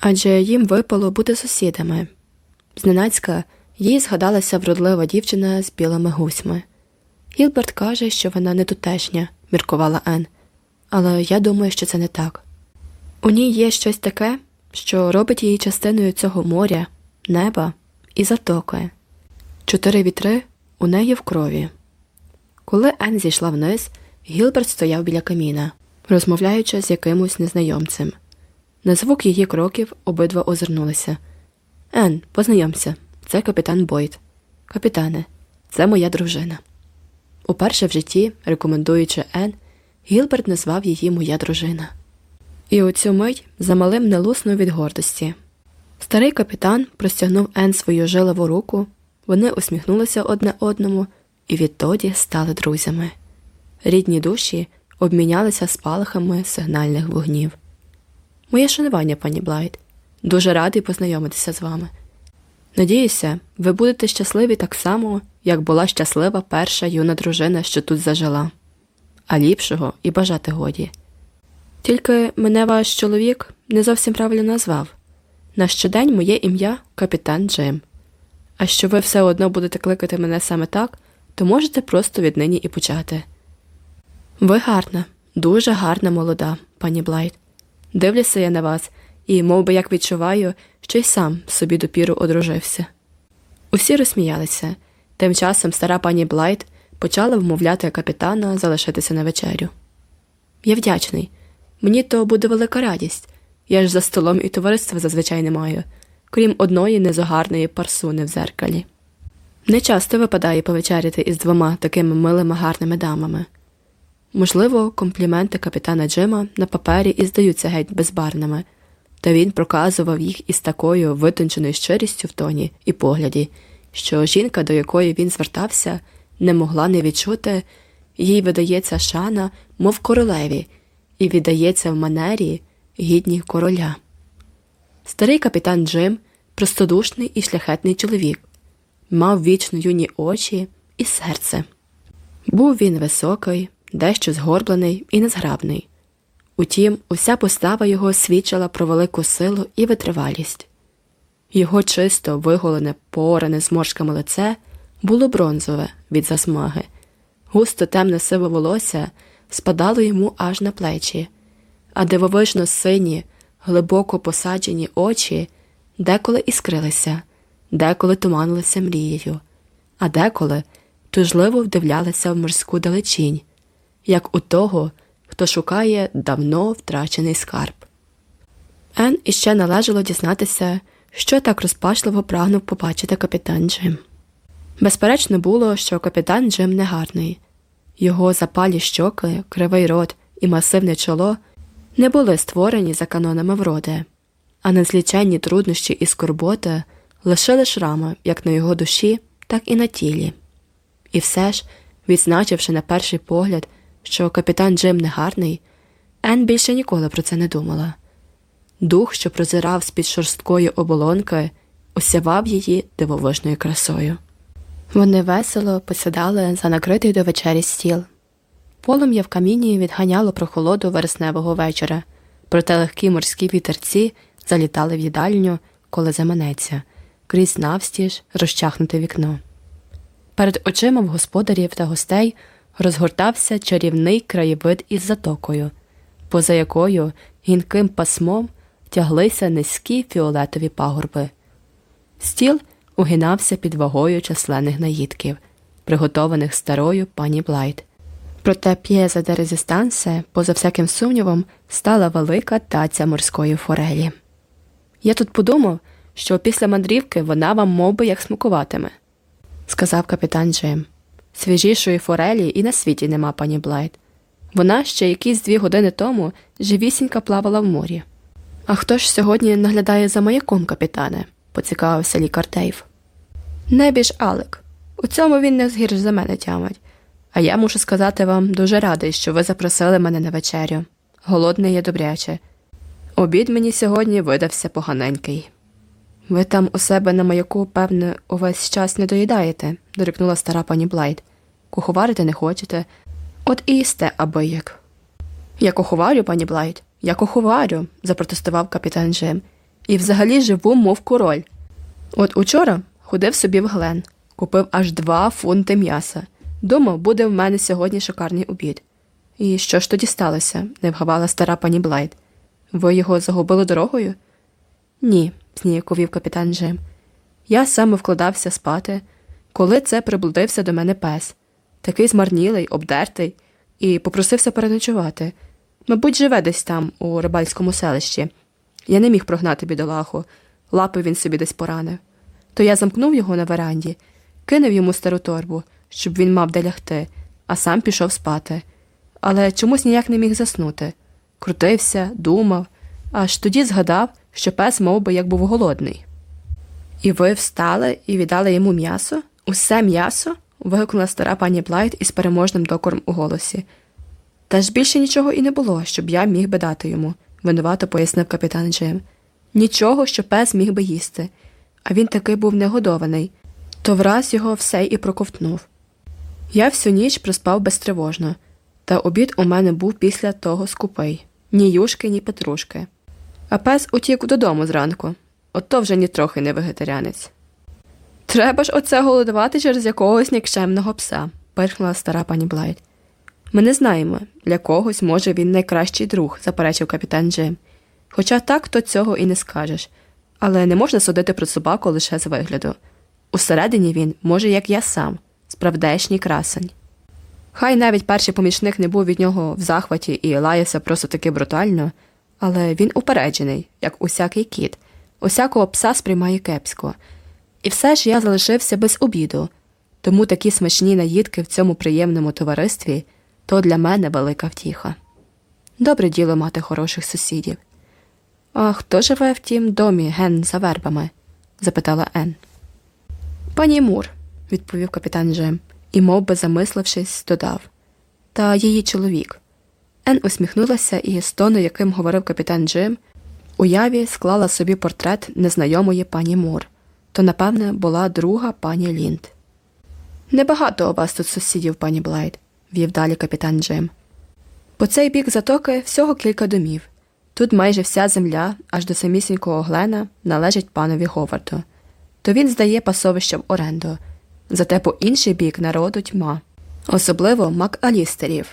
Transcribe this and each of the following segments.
адже їм випало бути сусідами. Зненацька їй згадалася вродлива дівчина з білими гусьми. Гілберт каже, що вона не тутешня, міркувала Ен, але я думаю, що це не так. У ній є щось таке, що робить її частиною цього моря, неба і затоки. Чотири вітри у неї в крові. Коли Ен зійшла вниз, Гілберт стояв біля каміна, розмовляючи з якимось незнайомцем. На звук її кроків обидва озирнулися. Ен, познайомся, це капітан Бойт. Капітане, це моя дружина. Уперше в житті, рекомендуючи Ен, Гілберт назвав її моя дружина. І у цю мить замалим не луснув від гордості. Старий капітан простягнув Ен свою жилову руку, вони усміхнулися одне одному і відтоді стали друзями. Рідні душі обмінялися спалахами сигнальних вогнів. Моє шанування, пані Блайт, дуже радий познайомитися з вами. Надіюся, ви будете щасливі так само, як була щаслива перша юна дружина, що тут зажила, а ліпшого і бажати годі. Тільки мене ваш чоловік не зовсім правильно назвав на щодень моє ім'я капітан Джим. А що ви все одно будете кликати мене саме так, то можете просто віднині і почати. Ви гарна, дуже гарна молода, пані Блайт. Дивлюся я на вас і, мов би, як відчуваю, що й сам собі допіру одружився. Усі розсміялися. Тим часом стара пані Блайт почала вмовляти капітана залишитися на вечерю. Я вдячний. Мені то буде велика радість. Я ж за столом і товариства зазвичай не маю, крім одної незагарної парсуни в зеркалі. Не часто випадає повечеряти із двома такими милими гарними дамами. Можливо, компліменти капітана Джима на папері і здаються геть безбарними, та він проказував їх із такою витонченою щирістю в тоні і погляді, що жінка, до якої він звертався, не могла не відчути, їй видається шана, мов королеві, і віддається в манері гідні короля. Старий капітан Джим простодушний і шляхетний чоловік, мав вічно юні очі і серце. Був він високий, дещо згорблений і незграбний. Утім, уся постава його свідчила про велику силу і витривалість. Його чисто виголене, поране зморшками лице було бронзове від засмаги, густо темне сиве волосся спадало йому аж на плечі, а дивовижно сині, глибоко посаджені очі деколи іскрилися, деколи туманилися мрією, а деколи тужливо вдивлялися в морську далечінь, як у того, хто шукає давно втрачений скарб. Ен іще належало дізнатися, що так розпачливо прагнув побачити капітан Джим. Безперечно було, що капітан Джим негарний, його запалі щоки, кривий рот і масивне чоло не були створені за канонами вроди, а незліченні труднощі і скорботи лишили шрами як на його душі, так і на тілі. І все ж, відзначивши на перший погляд, що капітан Джим негарний, Ен більше ніколи про це не думала. Дух, що прозирав з під шорсткої оболонки, осявав її дивовижною красою. Вони весело посідали за накритий до вечері стіл. Полум'я в каміні відганяло прохолоду вересневого вечора, проте легкі морські вітерці залітали в їдальню, коли заманеться, крізь навстіж розчахнуте вікно. Перед очима в господарів та гостей розгортався чарівний краєвид із затокою, поза якою гінким пасмом тяглися низькі фіолетові пагорби. Стіл угинався під вагою численних наїдків, приготованих старою пані Блайт. Проте п'єза де резистансе, поза всяким сумнівом, стала велика таця морської форелі. Я тут подумав, що після мандрівки вона вам мов би, як смакуватиме, сказав капітан Джим. Свіжішої форелі і на світі нема, пані Блайт. Вона ще якісь дві години тому живісінька плавала в морі. А хто ж сьогодні наглядає за маяком, капітане? поцікавився лікар Дейв. Небіж Алек. У цьому він не згірш за мене тямить. А я мушу сказати вам дуже радий, що ви запросили мене на вечерю. Голодний я добряче. Обід мені сьогодні видався поганенький. Ви там у себе на маяку, певне, увесь час не доїдаєте, дорікнула стара пані Блайт. Куховарити не хочете. От і їсте аби як. Я куховарю, пані Блайт, я куховарю, запротестував капітан Джим. і взагалі живу, мов король. От учора ходив собі в Глен, купив аж два фунти м'яса. Думав, буде в мене сьогодні шикарний обід. І що ж тоді сталося? не вгавала стара пані Блайт. Ви його загубили дорогою? Ні, зніяковів капітан Джим. Я саме вкладався спати, коли це приблудився до мене пес, такий змарнілий, обдертий, і попросився переночувати. Мабуть, живе десь там, у рибальському селищі. Я не міг прогнати бідолаху, лапи він собі десь поранив. То я замкнув його на веранді, кинув йому стару торбу, щоб він мав де лягти, а сам пішов спати. Але чомусь ніяк не міг заснути. Крутився, думав, аж тоді згадав, що пес мов би, як був голодний. І ви встали і віддали йому м'ясо? Усе м'ясо? вигукнула стара пані Блайт із переможним докором у голосі. Та ж більше нічого і не було, щоб я міг би дати йому, винувато пояснив капітан Джим. Нічого, що пес міг би їсти, а він таки був негодований, то враз його все і проковтнув. Я всю ніч проспав безтривожно, та обід у мене був після того скупий ні юшки, ні петрушки. А пес утік додому зранку. Ото вже нітрохи не вегетарянець. Треба ж оце голодувати через якогось нікчемного пса, пирхнула стара пані Блайт. Ми не знаємо, для когось, може, він найкращий друг, заперечив капітан Джим. Хоча так то цього і не скажеш, але не можна судити про собаку лише з вигляду. Усередині він, може, як я сам, справдешній красень. Хай навіть перший помічник не був від нього в захваті і лаявся просто таки брутально, але він упереджений, як усякий кіт, усякого пса сприймає кепсько. І все ж я залишився без обіду, тому такі смачні наїдки в цьому приємному товаристві то для мене велика втіха. Добре діло мати хороших сусідів. А хто живе в тім домі ген за вербами? запитала Ен. Пані Мур, відповів капітан Джим і, мов би замислившись, додав Та її чоловік. Ен усміхнулася і з тону, яким говорив капітан Джим, уяві склала собі портрет незнайомої пані Мур, то, напевне, була друга пані Лінд. Небагато у вас тут сусідів, пані Блайт, вів далі капітан Джим. По цей бік затоки всього кілька домів. Тут майже вся земля, аж до самісінького Глена, належить панові Говарду. То він здає пасовище в оренду, зате по інший бік народу тьма, особливо Мак-Алістерів.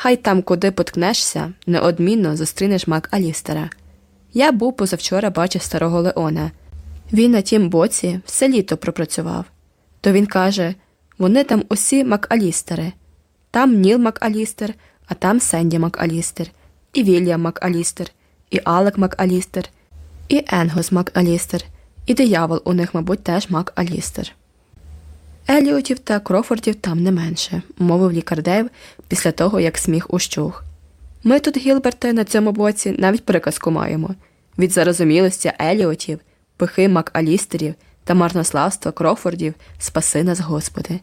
Хай там, куди поткнешся, неодмінно зустрінеш Мак-Алістера. Я був позавчора бачив старого Леона. Він на тім боці все літо пропрацював. То він каже вони там усі Мак-Алістери. Там Ніл Мак-Алістер, а там Сенді Мак-Алістер, і Вільям Мак-Алістер, і Алек Мак-Алістер, і Енгос Мак-Алістер, і диявол у них, мабуть, теж Мак-Алістер. Еліотів та Крофордів там не менше, мовив лікар Дейв після того, як сміх ущух. Ми тут, Гілберте, на цьому боці навіть приказку маємо від зарозумілості Еліотів, пихи Мак-Алістерів та марнославства Крофордів спаси нас, Господи.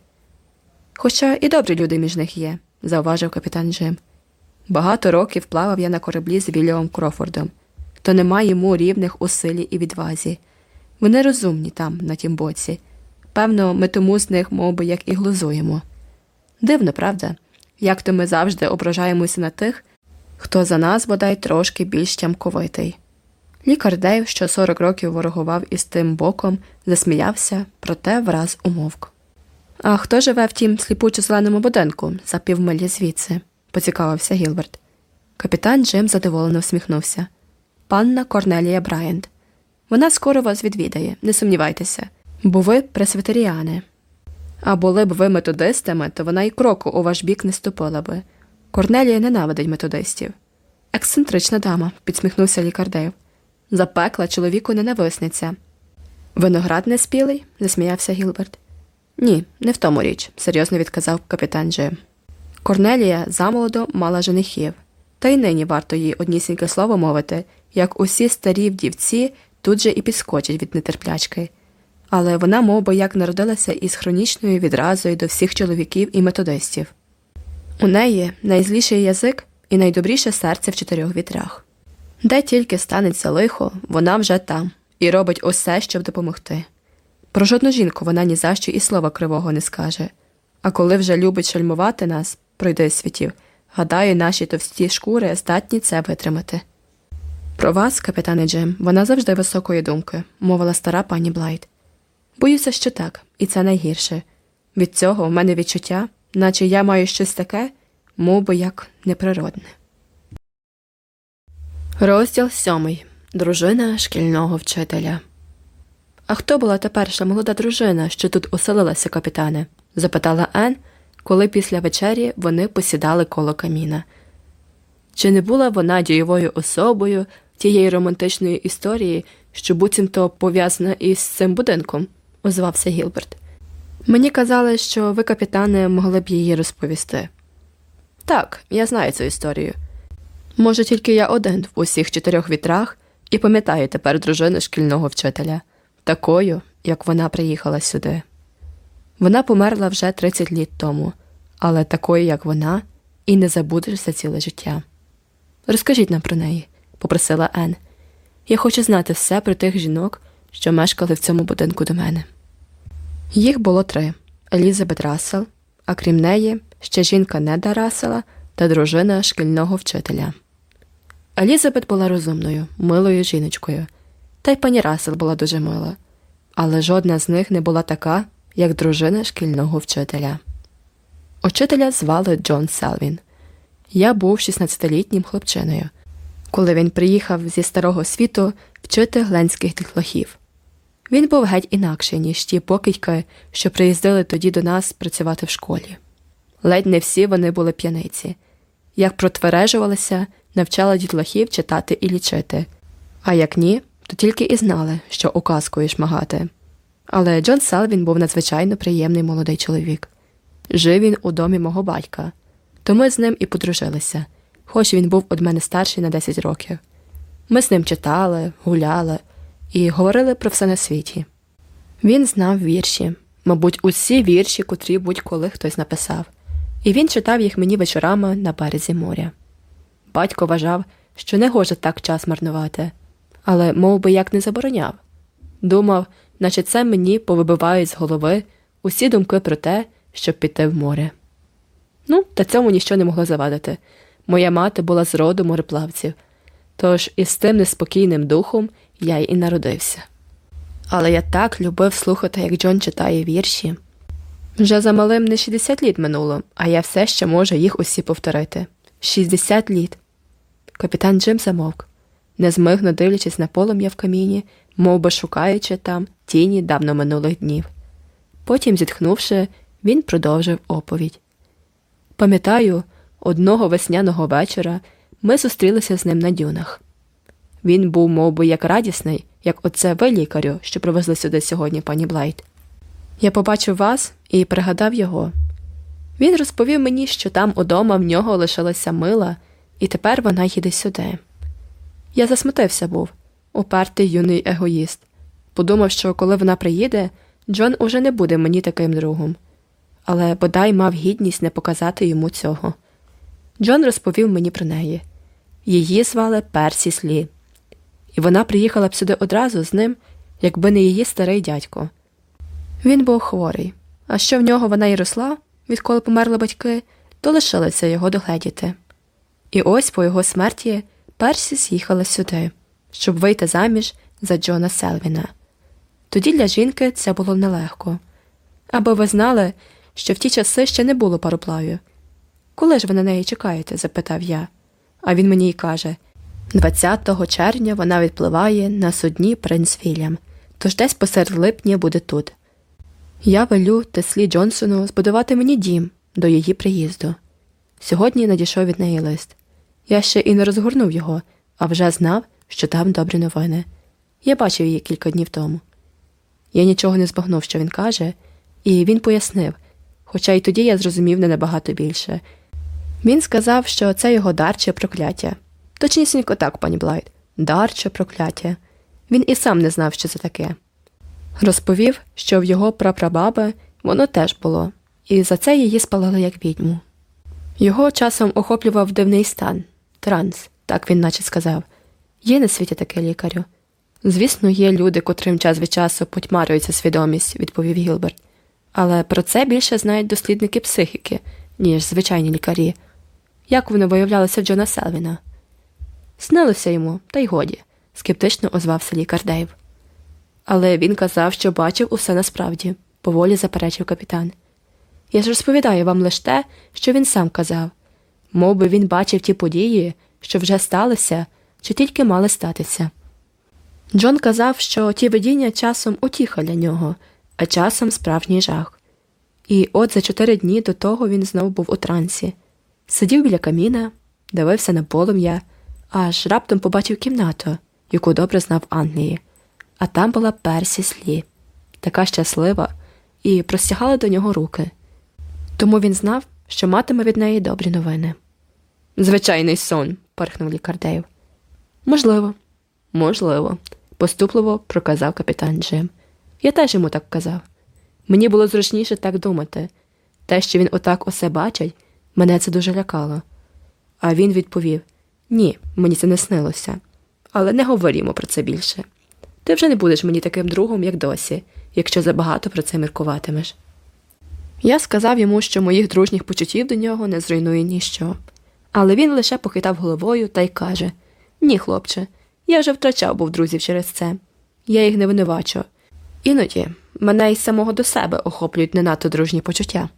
Хоча і добрі люди між них є, зауважив капітан Джим. Багато років плавав я на кораблі з Вільямом Крофордом, то нема йому рівних у силі і відвазі. Вони розумні там, на тім боці. Певно, ми тому з них мов би, як і глузуємо. Дивно, правда, як то ми завжди ображаємося на тих, хто за нас бодай трошки більш тямковитий. Лікар Дейв, що 40 років ворогував із тим боком, засміявся, проте враз умовк. А хто живе в тім сліпучо зеленому будинку за півмилі звідси? поцікавився Гілберт. Капітан Джим задоволено всміхнувся. Панна Корнелія Брайант. Вона скоро вас відвідає, не сумнівайтеся, бо ви пресвітеріани. А були б ви методистами, то вона й кроку у ваш бік не ступила би. Корнелія ненавидить методистів. Ексцентрична дама, підсміхнувся лікар Дейв. Запекла чоловіку ненависниця. Виноград не спілий? засміявся Гілберт. Ні, не в тому річ, серйозно відказав капітан Джим. Корнелія замолодо мала женихів, та й нині варто їй однісіньке слово мовити, як усі старі вдівці тут же і підскочать від нетерплячки. Але вона мов би, як народилася із хронічною відразою до всіх чоловіків і методистів. У неї найзліший язик і найдобріше серце в чотирьох вітрах. Де тільки станеться лихо, вона вже там і робить усе, щоб допомогти. Про жодну жінку вона ні за що і слова кривого не скаже. А коли вже любить шальмувати нас, пройди світів, гадаю, наші товсті шкури здатні це витримати. Про вас, капітане Джим, вона завжди високої думки, мовила стара пані Блайт. Боюся, що так, і це найгірше. Від цього в мене відчуття, наче я маю щось таке, мов би як неприродне. Розділ сьомий. Дружина шкільного вчителя. А хто була та перша молода дружина, що тут оселилася, капітане? запитала Ен, коли після вечері вони посідали коло каміна. Чи не була вона дієвою особою тієї романтичної історії, що буцімто пов'язана із цим будинком? Озвався Гілберт. Мені казали, що ви, капітане, могли б її розповісти. Так, я знаю цю історію. Може, тільки я один в усіх чотирьох вітрах і пам'ятаю тепер дружину шкільного вчителя, такою, як вона приїхала сюди. Вона померла вже 30 літ тому, але такою, як вона, і не забудеш за ціле життя. Розкажіть нам про неї, попросила Ен. Я хочу знати все про тих жінок, що мешкали в цьому будинку до мене. Їх було три Елізабет Рассел, а крім неї, ще жінка Неда Рассела та дружина шкільного вчителя. Елізабет була розумною, милою жіночкою, та й пані Рассел була дуже мила, але жодна з них не була така, як дружина шкільного вчителя. Учителя звали Джон Селвін. Я був 16-літнім хлопчиною, коли він приїхав зі старого світу вчити гленських дітлахів. Він був геть інакший, ніж ті покидьки, що приїздили тоді до нас працювати в школі. Ледь не всі вони були п'яниці. Як протвережувалися, навчала дітлахів читати і лічити, а як ні, то тільки і знали, що указкою шмагати. Але Джон Салвін був надзвичайно приємний молодий чоловік. Жив він у домі мого батька, то ми з ним і подружилися, хоч він був од мене старший на 10 років. Ми з ним читали, гуляли і говорили про все на світі. Він знав вірші, мабуть, усі вірші, котрі будь-коли хтось написав, і він читав їх мені вечорами на березі моря. Батько вважав, що не гоже так час марнувати, але мов би, як не забороняв. Думав, наче це мені повибивають з голови усі думки про те, щоб піти в море. Ну, та цьому ніщо не могло завадити. Моя мати була з роду мореплавців, тож із тим неспокійним духом я і народився. Але я так любив слухати, як Джон читає вірші. Вже за малим не 60 літ минуло, а я все ще можу їх усі повторити. 60 літ. Капітан Джим замовк, незмигно дивлячись на полум'я в каміні, мов би шукаючи там тіні давно минулих днів. Потім, зітхнувши, він продовжив оповідь. Пам'ятаю, одного весняного вечора ми зустрілися з ним на дюнах. Він був мов би, як радісний, як оце ви лікарю, що привезли сюди сьогодні, пані Блайт. Я побачив вас і пригадав його. Він розповів мені, що там удома в нього лишилася мила, і тепер вона їде сюди. Я засмутився був, упертий юний егоїст. Подумав, що коли вона приїде, Джон уже не буде мені таким другом. Але бодай мав гідність не показати йому цього. Джон розповів мені про неї. Її звали Персі Слі і вона приїхала б сюди одразу з ним, якби не її старий дядько. Він був хворий, а що в нього вона й росла, відколи померли батьки, то лишилося його догледіти. І ось по його смерті Персі з'їхала сюди, щоб вийти заміж за Джона Селвіна. Тоді для жінки це було нелегко. Аби ви знали, що в ті часи ще не було пароплавів. Коли ж ви на неї чекаєте? запитав я. А він мені й каже 20 червня вона відпливає на судні принц Вільям, тож десь посеред липня буде тут. Я велю Теслі Джонсону збудувати мені дім до її приїзду. Сьогодні надійшов від неї лист. Я ще і не розгорнув його, а вже знав, що там добрі новини. Я бачив її кілька днів тому. Я нічого не збагнув, що він каже, і він пояснив, хоча й тоді я зрозумів не набагато більше. Він сказав, що це його дар чи прокляття. Точнісінько так, пані Блайт, дар чи прокляття. Він і сам не знав, що це таке. Розповів, що в його прапрабаби воно теж було, і за це її спалили як відьму. Його часом охоплював дивний стан, транс, так він наче сказав. Є на світі таке лікарю. Звісно, є люди, котрим час від часу потьмарюється свідомість, відповів Гілберт. Але про це більше знають дослідники психіки, ніж звичайні лікарі. Як воно виявлялося Джона Селвіна? Снилося йому, та й годі, скептично озвався лікар Дейв. Але він казав, що бачив усе насправді, поволі заперечив капітан. Я ж розповідаю вам лише те, що він сам казав Мов би він бачив ті події, що вже сталися, чи тільки мали статися. Джон казав, що ті видіння часом утіха для нього, а часом справжній жах. І от за чотири дні до того він знов був у трансі, сидів біля каміна, дивився на полум'я, аж раптом побачив кімнату, яку добре знав Англії, а там була Персі Слі, така щаслива, і простягала до нього руки. Тому він знав, що матиме від неї добрі новини. Звичайний сон, пархнув лікар Дейв. Можливо, можливо, поступливо проказав капітан Джим. Я теж йому так казав. Мені було зручніше так думати. Те, що він отак усе бачить, мене це дуже лякало. А він відповів Ні, мені це не снилося. Але не говорімо про це більше. Ти вже не будеш мені таким другом, як досі, якщо забагато про це міркуватимеш. Я сказав йому, що моїх дружніх почуттів до нього не зруйнує ніщо. Але він лише похитав головою та й каже Ні, хлопче, я вже втрачав був друзів через це. Я їх не винувачу. Іноді мене із самого до себе охоплюють не надто дружні почуття.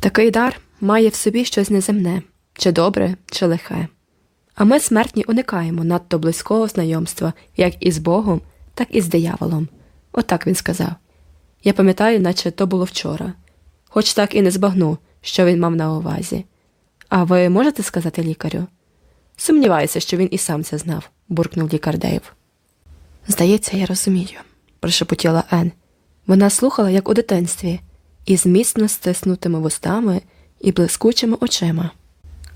Такий дар має в собі щось неземне, чи добре, чи лихе. А ми смертні уникаємо надто близького знайомства як із Богом, так і з дияволом. Отак він сказав. Я пам'ятаю, наче то було вчора, хоч так і не збагну, що він мав на увазі. А ви можете сказати лікарю? Сумніваюся, що він і сам це знав, буркнув лікар Дейв. Здається, я розумію, прошепотіла Ен. Вона слухала, як у дитинстві, із міцно стиснутими вустами і блискучими очима.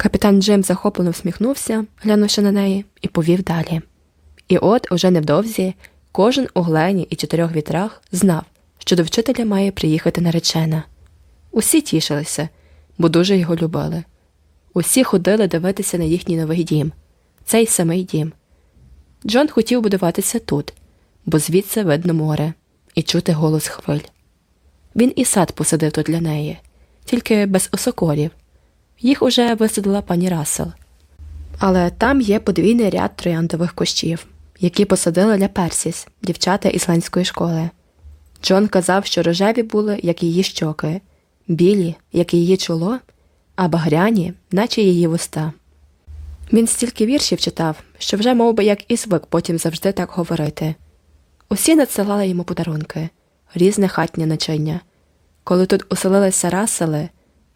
Капітан Джим захоплено всміхнувся, глянувши на неї, і повів далі. І от, уже невдовзі, кожен у глені і чотирьох вітрах знав, що до вчителя має приїхати наречена. Усі тішилися, бо дуже його любили. Усі ходили дивитися на їхній новий дім, цей самий дім. Джон хотів будуватися тут, бо звідси видно море, і чути голос хвиль. Він і сад посадив тут для неї, тільки без осокорів. Їх уже висадила пані Рассел. Але там є подвійний ряд трояндових кущів, які посадила для Персіс, дівчата ісландської школи. Джон казав, що рожеві були, як її щоки, білі, як її чоло, а багряні, наче її вуста. Він стільки віршів читав, що вже мов би, як і звик потім завжди так говорити. Усі надсилали йому подарунки, різне хатнє начиння. Коли тут оселилися расели,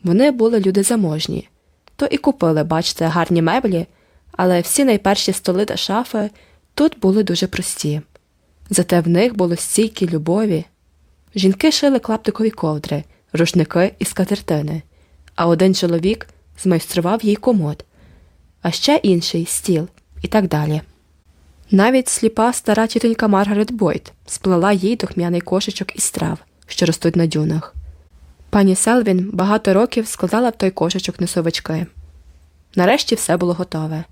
вони були люди заможні, то і купили, бачите, гарні меблі, але всі найперші столи та шафи тут були дуже прості. Зате в них було стійкі любові. Жінки шили клаптикові ковдри, рушники і скатертини, а один чоловік змайстрував їй комод, а ще інший стіл і так далі. Навіть сліпа стара тітонька Маргарет Бойт сплела їй духмяний кошечок із трав, що ростуть на дюнах. Пані Селвін багато років складала в той кошечок носовички. Нарешті все було готове.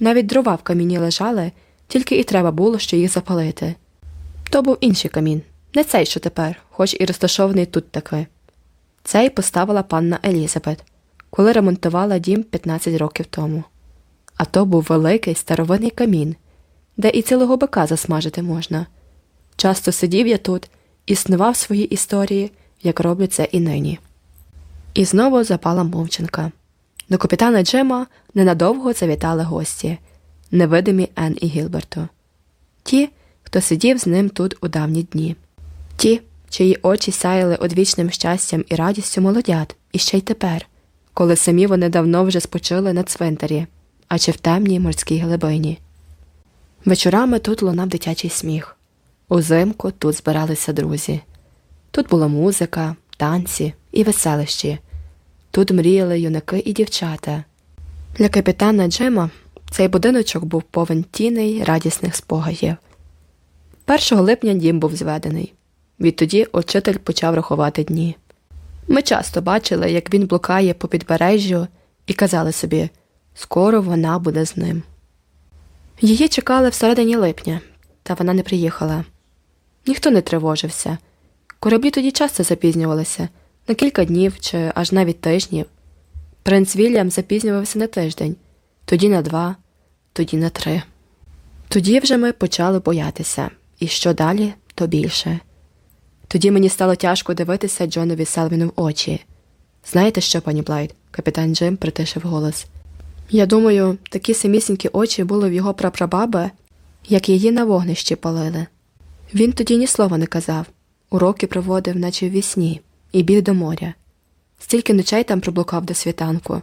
Навіть дрова в каміні лежали, тільки і треба було, що їх запалити. То був інший камін, не цей, що тепер, хоч і розташований тут таки. Цей поставила панна Елізабет, коли ремонтувала дім 15 років тому. А то був великий старовинний камін, де і цілого бика засмажити можна. Часто сидів я тут і снував свої історії, як роблю це і нині. І знову запала мовчанка. До капітана Джема ненадовго завітали гості, невидимі Ен і Гілберту. Ті, хто сидів з ним тут у давні дні, ті, чиї очі сяяли одвічним щастям і радістю молодят, і ще й тепер, коли самі вони давно вже спочили на цвинтарі, а чи в темній морській глибині. Вечорами тут лунав дитячий сміх. Узимку тут збиралися друзі. Тут була музика, танці і веселищі. Тут мріяли юнаки і дівчата. Для капітана Джема цей будиночок був повен тіней радісних спогадів. 1 липня дім був зведений. Відтоді учитель почав рахувати дні. Ми часто бачили, як він блукає по підбережжю, і казали собі скоро вона буде з ним. Її чекали всередині липня, та вона не приїхала. Ніхто не тривожився. Кораблі тоді часто запізнювалися на кілька днів чи аж навіть тижнів. Принц Вільям запізнювався на тиждень, тоді на два, тоді на три. Тоді вже ми почали боятися, і що далі, то більше. Тоді мені стало тяжко дивитися Джонові Селвіну в очі. Знаєте що, пані Блайт? Капітан Джим притишив голос. Я думаю, такі самісінькі очі були в його прапрабаби, як її на вогнищі палили. Він тоді ні слова не казав, уроки проводив, наче в вісні, і біг до моря. Стільки ночей там проблукав до світанку.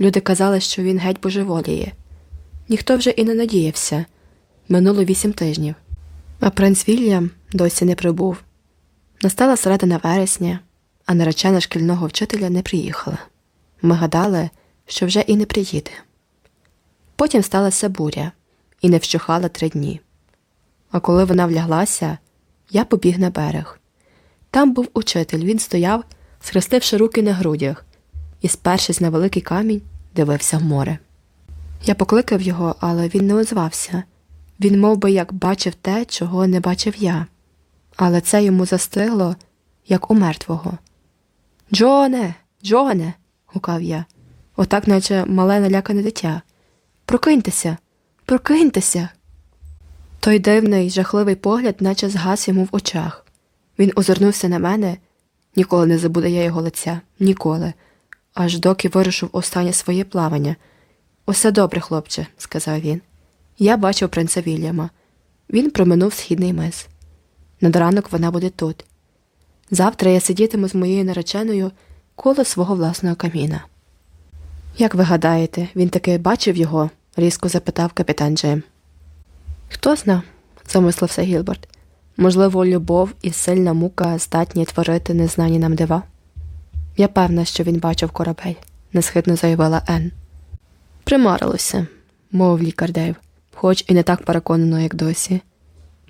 Люди казали, що він геть божеволіє. Ніхто вже і не надіявся. Минуло вісім тижнів. А принц Вільям досі не прибув. Настала середина вересня, а наречена шкільного вчителя не приїхала. Ми гадали, що вже і не приїде. Потім сталася буря і не вщухала три дні. А коли вона вляглася, я побіг на берег. Там був учитель, він стояв, схрестивши руки на грудях, і, спершись на великий камінь, дивився в море. Я покликав його, але він не озвався. Він мов би, як бачив те, чого не бачив я, але це йому застигло, як у мертвого. Джоне, Джоне, гукав я, отак, наче мале налякане дитя. Прокиньтеся, прокиньтеся. Той дивний, жахливий погляд, наче згас йому в очах. Він озирнувся на мене, ніколи не забуде я його лиця, ніколи, аж доки вирушив останнє своє плавання. Усе добре, хлопче, сказав він. Я бачив принца Вільяма. Він проминув східний мис. Над ранок вона буде тут. Завтра я сидітиму з моєю нареченою коло свого власного каміна. Як ви гадаєте, він таки бачив його? різко запитав капітан Джим. Хто зна, замислився Гілберт. Можливо, любов і сильна мука здатні творити незнані нам дива? Я певна, що він бачив корабель, несхитно заявила Енн. Примарилося, мовив лікар Дейв, хоч і не так переконано, як досі.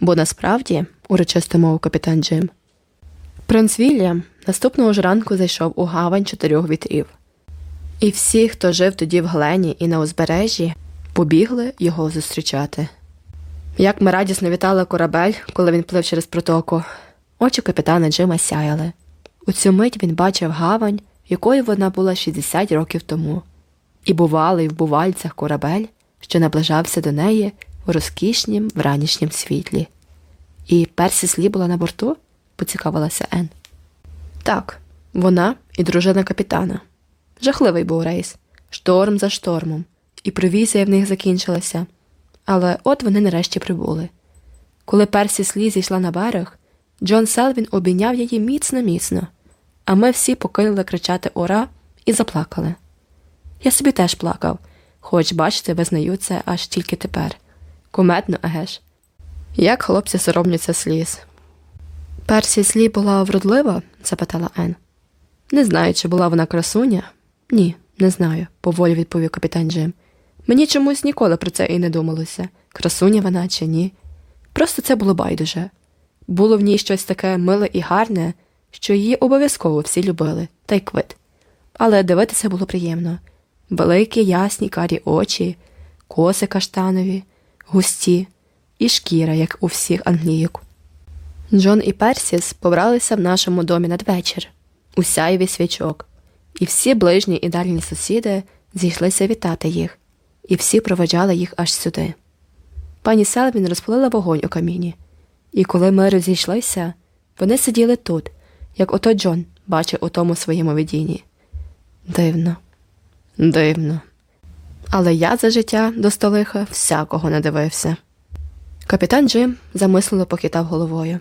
Бо насправді, урочисто мовив капітан Джим, принц Вільям наступного ж ранку зайшов у гавань чотирьох вітрів. І всі, хто жив тоді в Глені і на узбережжі, побігли його зустрічати. Як ми радісно вітали корабель, коли він плив через протоку, очі капітана Джима сяяли. У цю мить він бачив гавань, якою вона була 60 років тому, і бувалий в бувальцях корабель, що наближався до неї в розкішнім вранішнім світлі. І Персі Слі була на борту? поцікавилася Ен. Так, вона і дружина капітана. Жахливий був рейс, шторм за штормом, і провізія в них закінчилася. Але от вони нарешті прибули. Коли Персі Слі зійшла на берег, Джон Селвін обійняв її міцно міцно, а ми всі покинули кричати Ура і заплакали. Я собі теж плакав, хоч, бачите, визнаю це аж тільки тепер. Куметно, егеш. Як хлопці соромляться сліз. Персі Слі була вродлива? запитала Ен. Не знаю, чи була вона красуня. Ні, не знаю, поволі відповів капітан Джим. Мені чомусь ніколи про це і не думалося, красуня вона чи ні. Просто це було байдуже. Було в ній щось таке миле і гарне, що її обов'язково всі любили, та й квит. Але дивитися було приємно великі ясні карі очі, коси каштанові, густі, і шкіра, як у всіх англійок. Джон і Персіс побралися в нашому домі надвечір, у сяєві свічок, і всі ближні і дальні сусіди зійшлися вітати їх, і всі проведжали їх аж сюди. Пані Селвін розпалила вогонь у каміні, і коли ми розійшлися, вони сиділи тут, як ото Джон бачив у тому своєму видінні. Дивно, дивно. Але я за життя до столиха всякого не дивився. Капітан Джим замисливо похитав головою.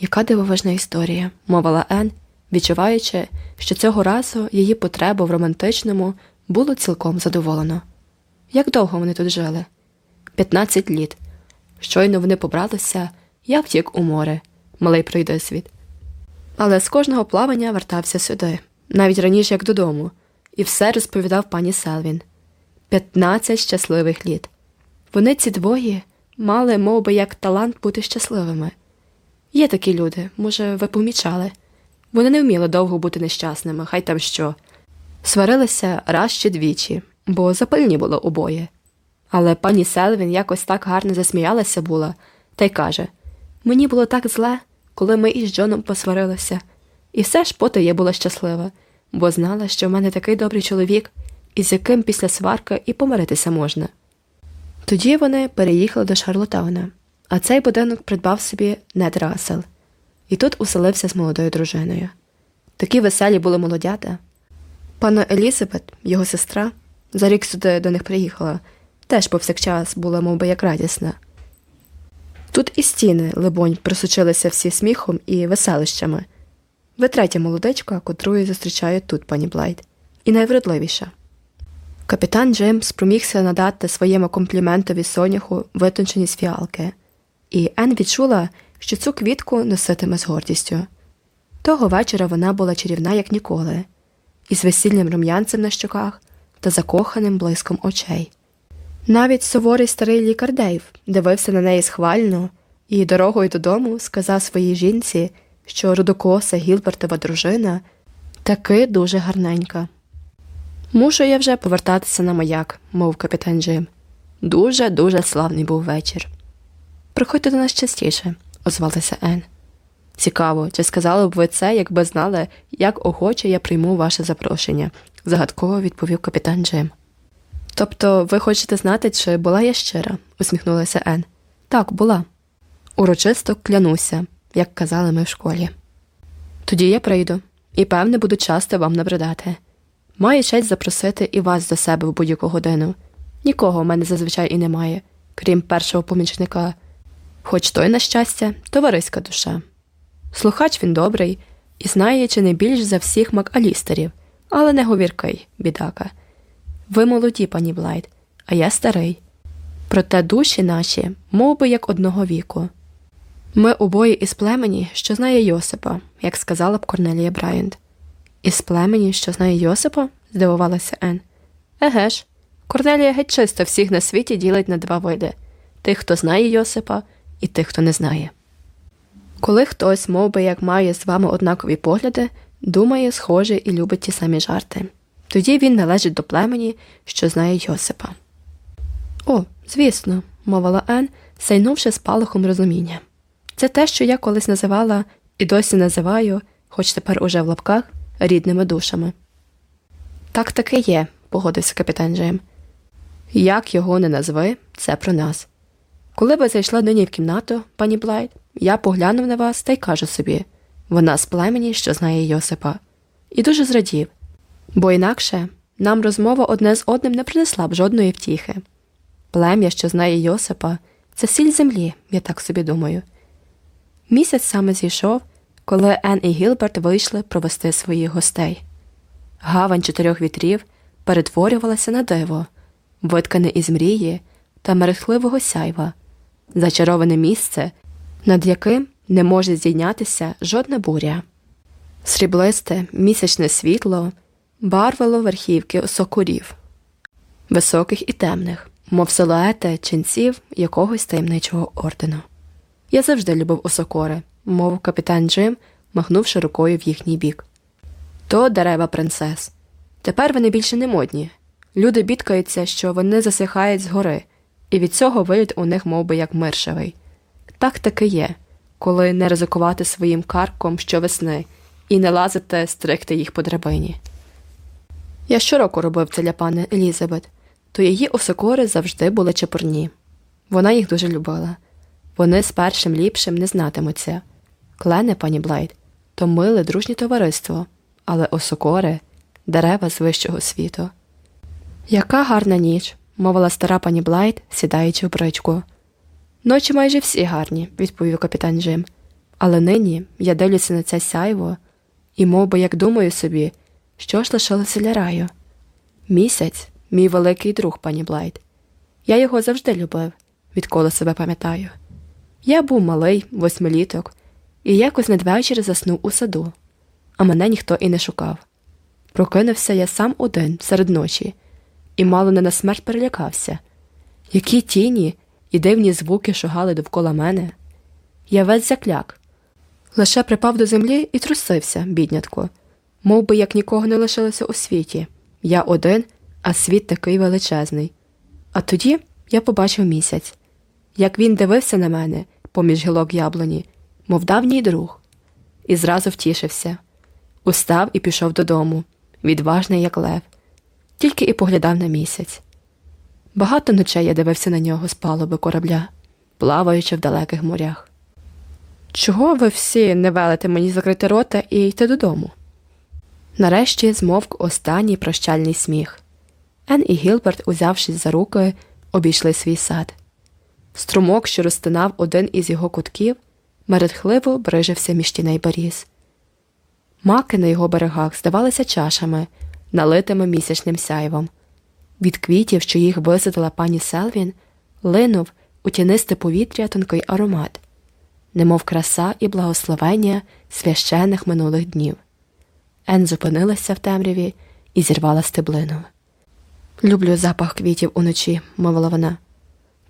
Яка дивовижна історія, мовила Ен, відчуваючи, що цього разу її потребу в романтичному було цілком задоволено. Як довго вони тут жили? П'ятнадцять літ. Щойно вони побралися, я втік у море, малий пройдисвіт. Але з кожного плавання вертався сюди, навіть раніше як додому, і все розповідав пані Селвін. П'ятнадцять щасливих літ. Вони ці двоє мали мов би, як талант бути щасливими. Є такі люди, може, ви помічали. Вони не вміли довго бути нещасними, хай там що. Сварилися раз чи двічі, бо запильні було обоє. Але пані Селвін якось так гарно засміялася була, та й каже мені було так зле, коли ми із Джоном посварилися, і все ж поти я була щаслива, бо знала, що в мене такий добрий чоловік, із яким після сварки і помиритися можна. Тоді вони переїхали до Шарлотауна, а цей будинок придбав собі Нед Рассел. і тут уселився з молодою дружиною. Такі веселі були молодята. Пана Елізабет, його сестра, за рік сюди до них приїхала, теж повсякчас була мов би, як радісна. Тут і стіни, либонь, просучилися всі сміхом і веселищами. Ви третя молодичка, котру зустрічає тут пані Блайт, і найвродливіша. Капітан Джим спромігся надати своєму компліментові соняху витонченість фіалки, і Ен відчула, що цю квітку носитиме з гордістю. Того вечора вона була чарівна, як ніколи, із весільним рум'янцем на щоках та закоханим блиском очей. Навіть суворий старий лікар Дейв дивився на неї схвально і дорогою додому сказав своїй жінці, що рудокоса Гілбертова дружина таки дуже гарненька. Мушу я вже повертатися на маяк, мов капітан Джим. Дуже, дуже славний був вечір. Приходьте до нас частіше, озвалася Ен. Цікаво, чи сказали б ви це, якби знали, як охоче я прийму ваше запрошення, загадково відповів капітан Джим. Тобто ви хочете знати, чи була я щира? усміхнулася Ен. Так, була. Урочисто клянуся, як казали ми в школі. Тоді я прийду, і, певне, буду часто вам набридати. Маю честь запросити і вас до себе в будь-яку годину. Нікого в мене зазвичай і немає, крім першого помічника, хоч той, на щастя, товариська душа. Слухач він добрий і знає, чи не більш за всіх макалістерів, але не говіркий, бідака. Ви молоді, пані Блайт, а я старий. Проте душі наші, мов би, як одного віку. Ми обоє із племені, що знає Йосипа, як сказала б Корнелія Брайант. Із племені, що знає Йосипа? здивувалася Ен. Еге ж, Корнелія геть чисто всіх на світі ділить на два види тих, хто знає Йосипа, і тих, хто не знає. Коли хтось, мов би, як має з вами однакові погляди, думає, схоже і любить ті самі жарти. Тоді він належить до племені, що знає Йосипа. О, звісно, мовила Ен, сайнувши спалахом розуміння. Це те, що я колись називала і досі називаю, хоч тепер уже в лапках, рідними душами. Так таки є, погодився капітан Джим. Як його не назви, це про нас. Коли ви зайшла нині в кімнату, пані Блайт, я поглянув на вас та й кажу собі вона з племені, що знає Йосипа, і дуже зрадів, бо інакше нам розмова одне з одним не принесла б жодної втіхи. Плем'я, що знає Йосипа, це сіль землі, я так собі думаю. Місяць саме зійшов, коли Ен і Гілберт вийшли провести своїх гостей. Гавань чотирьох вітрів перетворювалася на диво, виткане із мрії та мерехтливого сяйва, зачароване місце, над яким не може здійнятися жодна буря. Сріблисте місячне світло барвило верхівки сокурів, високих і темних, мов силуети ченців якогось таємничого ордену. Я завжди любив осокори, мов капітан Джим, махнувши рукою в їхній бік. То дерева принцес. Тепер вони більше не модні. Люди бідкаються, що вони засихають згори, і від цього вигляд у них мов би, як миршевий. Так таки є, коли не ризикувати своїм карком щовесни і не лазити стригти їх по драбині. Я щороку робив це для пани Елізабет, то її осокори завжди були чепурні. Вона їх дуже любила. Вони з першим ліпшим не знатимуться. Клене, пані Блайт, то миле дружнє товариство, але осокори дерева з вищого світу. Яка гарна ніч, мовила стара пані Блайт, сідаючи в бричку. Ночі майже всі гарні, відповів капітан Джим. Але нині я дивлюся на це сяйво і мов би, як думаю собі, що ж лишилося для раю. Місяць, мій великий друг, пані Блайт. Я його завжди любив, відколи себе пам'ятаю. Я був малий, восьмиліток, і якось надвечір заснув у саду, а мене ніхто і не шукав. Прокинувся я сам один серед ночі, і мало не на смерть перелякався. Які тіні і дивні звуки шугали довкола мене. Я весь закляк. Лише припав до землі і трусився, біднятко, Мов би, як нікого не лишилося у світі. Я один, а світ такий величезний. А тоді я побачив місяць, як він дивився на мене поміж гілок яблуні, мов давній друг, і зразу втішився. Устав і пішов додому, відважний, як лев, тільки і поглядав на місяць. Багато ночей я дивився на нього з палуби корабля, плаваючи в далеких морях. Чого ви всі не велите мені закрити рота і йти додому? Нарешті змовк останній прощальний сміх. Ен і Гілберт, узявшись за руки, обійшли свій сад. Струмок, що розтинав один із його кутків, мерехливо брижився між тіней боріз. Маки на його берегах здавалися чашами, налитими місячним сяйвом. Від квітів, що їх висадила пані Селвін, линув у тінисте повітря тонкий аромат, немов краса і благословення священних минулих днів. Ен зупинилася в темряві і зірвала стеблину. Люблю запах квітів уночі, мовила вона.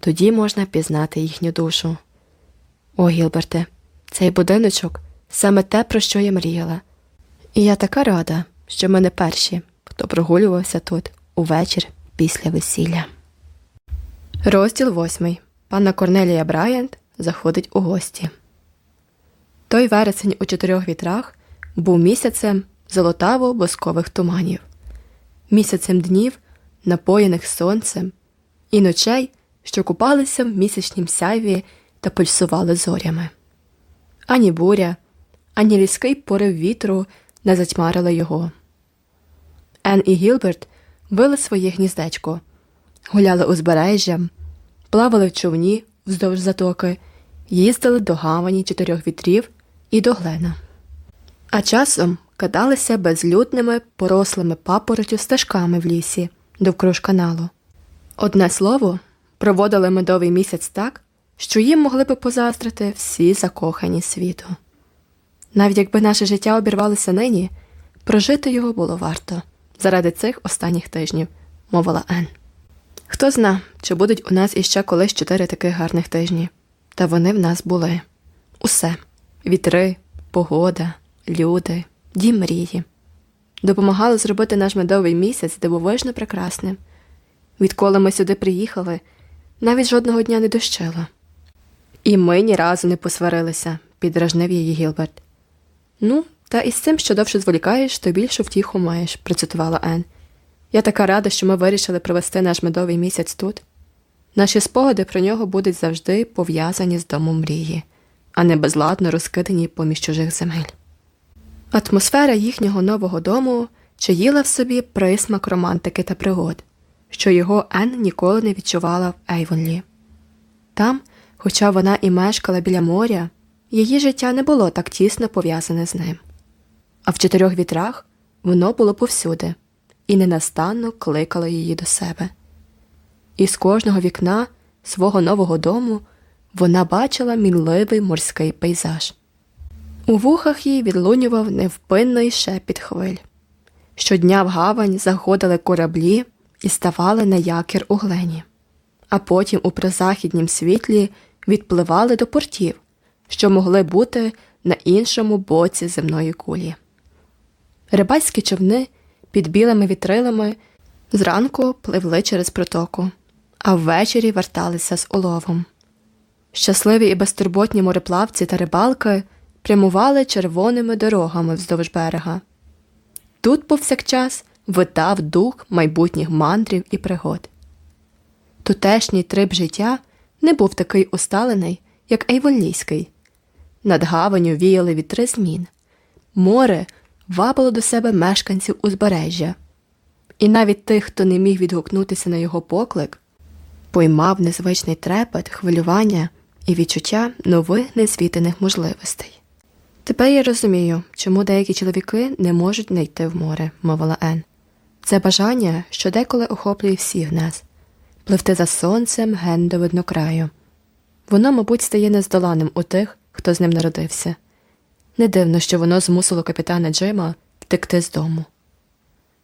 Тоді можна пізнати їхню душу. О, Гілберте, цей будиночок саме те, про що я мріяла. І я така рада, що ми не перші, хто прогулювався тут увечір після весілля. Розділ восьмий. Панна Корнелія Брайант заходить у гості. Той вересень у чотирьох вітрах був місяцем золотаво воскових туманів, місяцем днів, напоєних сонцем, і ночей, що купалися в місячнім сяйві та пульсували зорями. Ані буря, ані різкий порив вітру не затьмарили його. Ен і Гілберт вили своє гніздечко, гуляли узбережжям, плавали в човні вздовж затоки, їздили до гавані чотирьох вітрів і до глена. А часом каталися безлюдними, порослими папоротю стежками в лісі довкруж каналу. Одне слово, проводили медовий місяць так, що їм могли би позаздрити всі закохані світу. Навіть якби наше життя обірвалося нині, прожити його було варто заради цих останніх тижнів, мовила Ен. Хто зна, чи будуть у нас іще колись чотири таких гарних тижні, та вони в нас були усе вітри, погода, люди, дім мрії. Допомагали зробити наш медовий місяць дивовижно прекрасним. Відколи ми сюди приїхали, навіть жодного дня не дощило. І ми ні разу не посварилися, підражнив її Гілберт. Ну, та із цим, що довше зволікаєш, то більшу втіху маєш, процитувала Ен. Я така рада, що ми вирішили провести наш медовий місяць тут. Наші спогади про нього будуть завжди пов'язані з домом мрії, а не безладно розкидані поміж чужих земель. Атмосфера їхнього нового дому чаїла в собі присмак романтики та пригод, що його Ен ніколи не відчувала в Ейвонлі. Там, хоча вона і мешкала біля моря, її життя не було так тісно пов'язане з ним. А в чотирьох вітрах воно було повсюди і ненастанно кликало її до себе. І з кожного вікна свого нового дому вона бачила мінливий морський пейзаж. У вухах їй відлунював невпинний шепіт хвиль. Щодня в гавань заходили кораблі і ставали на якір у глені, а потім у призахіднім світлі відпливали до портів, що могли бути на іншому боці земної кулі. Рибальські човни під білими вітрилами зранку пливли через протоку, а ввечері верталися з уловом. Щасливі і безтурботні мореплавці та рибалки прямували червоними дорогами вздовж берега. Тут повсякчас витав дух майбутніх мандрів і пригод. Тутешній триб життя не був такий усталений, як Ейволійський. Над гаваню віяли вітри змін, море вабило до себе мешканців узбережжя, і навіть тих, хто не міг відгукнутися на його поклик, поймав незвичний трепет, хвилювання і відчуття нових незвітаних можливостей. Тепер я розумію, чому деякі чоловіки не можуть не йти в море, мовила Ен. Це бажання, що деколи охоплює всіх нас пливти за сонцем ген до виднокраю. Воно, мабуть, стає нездоланим у тих, хто з ним народився. Не дивно, що воно змусило капітана Джима втекти з дому.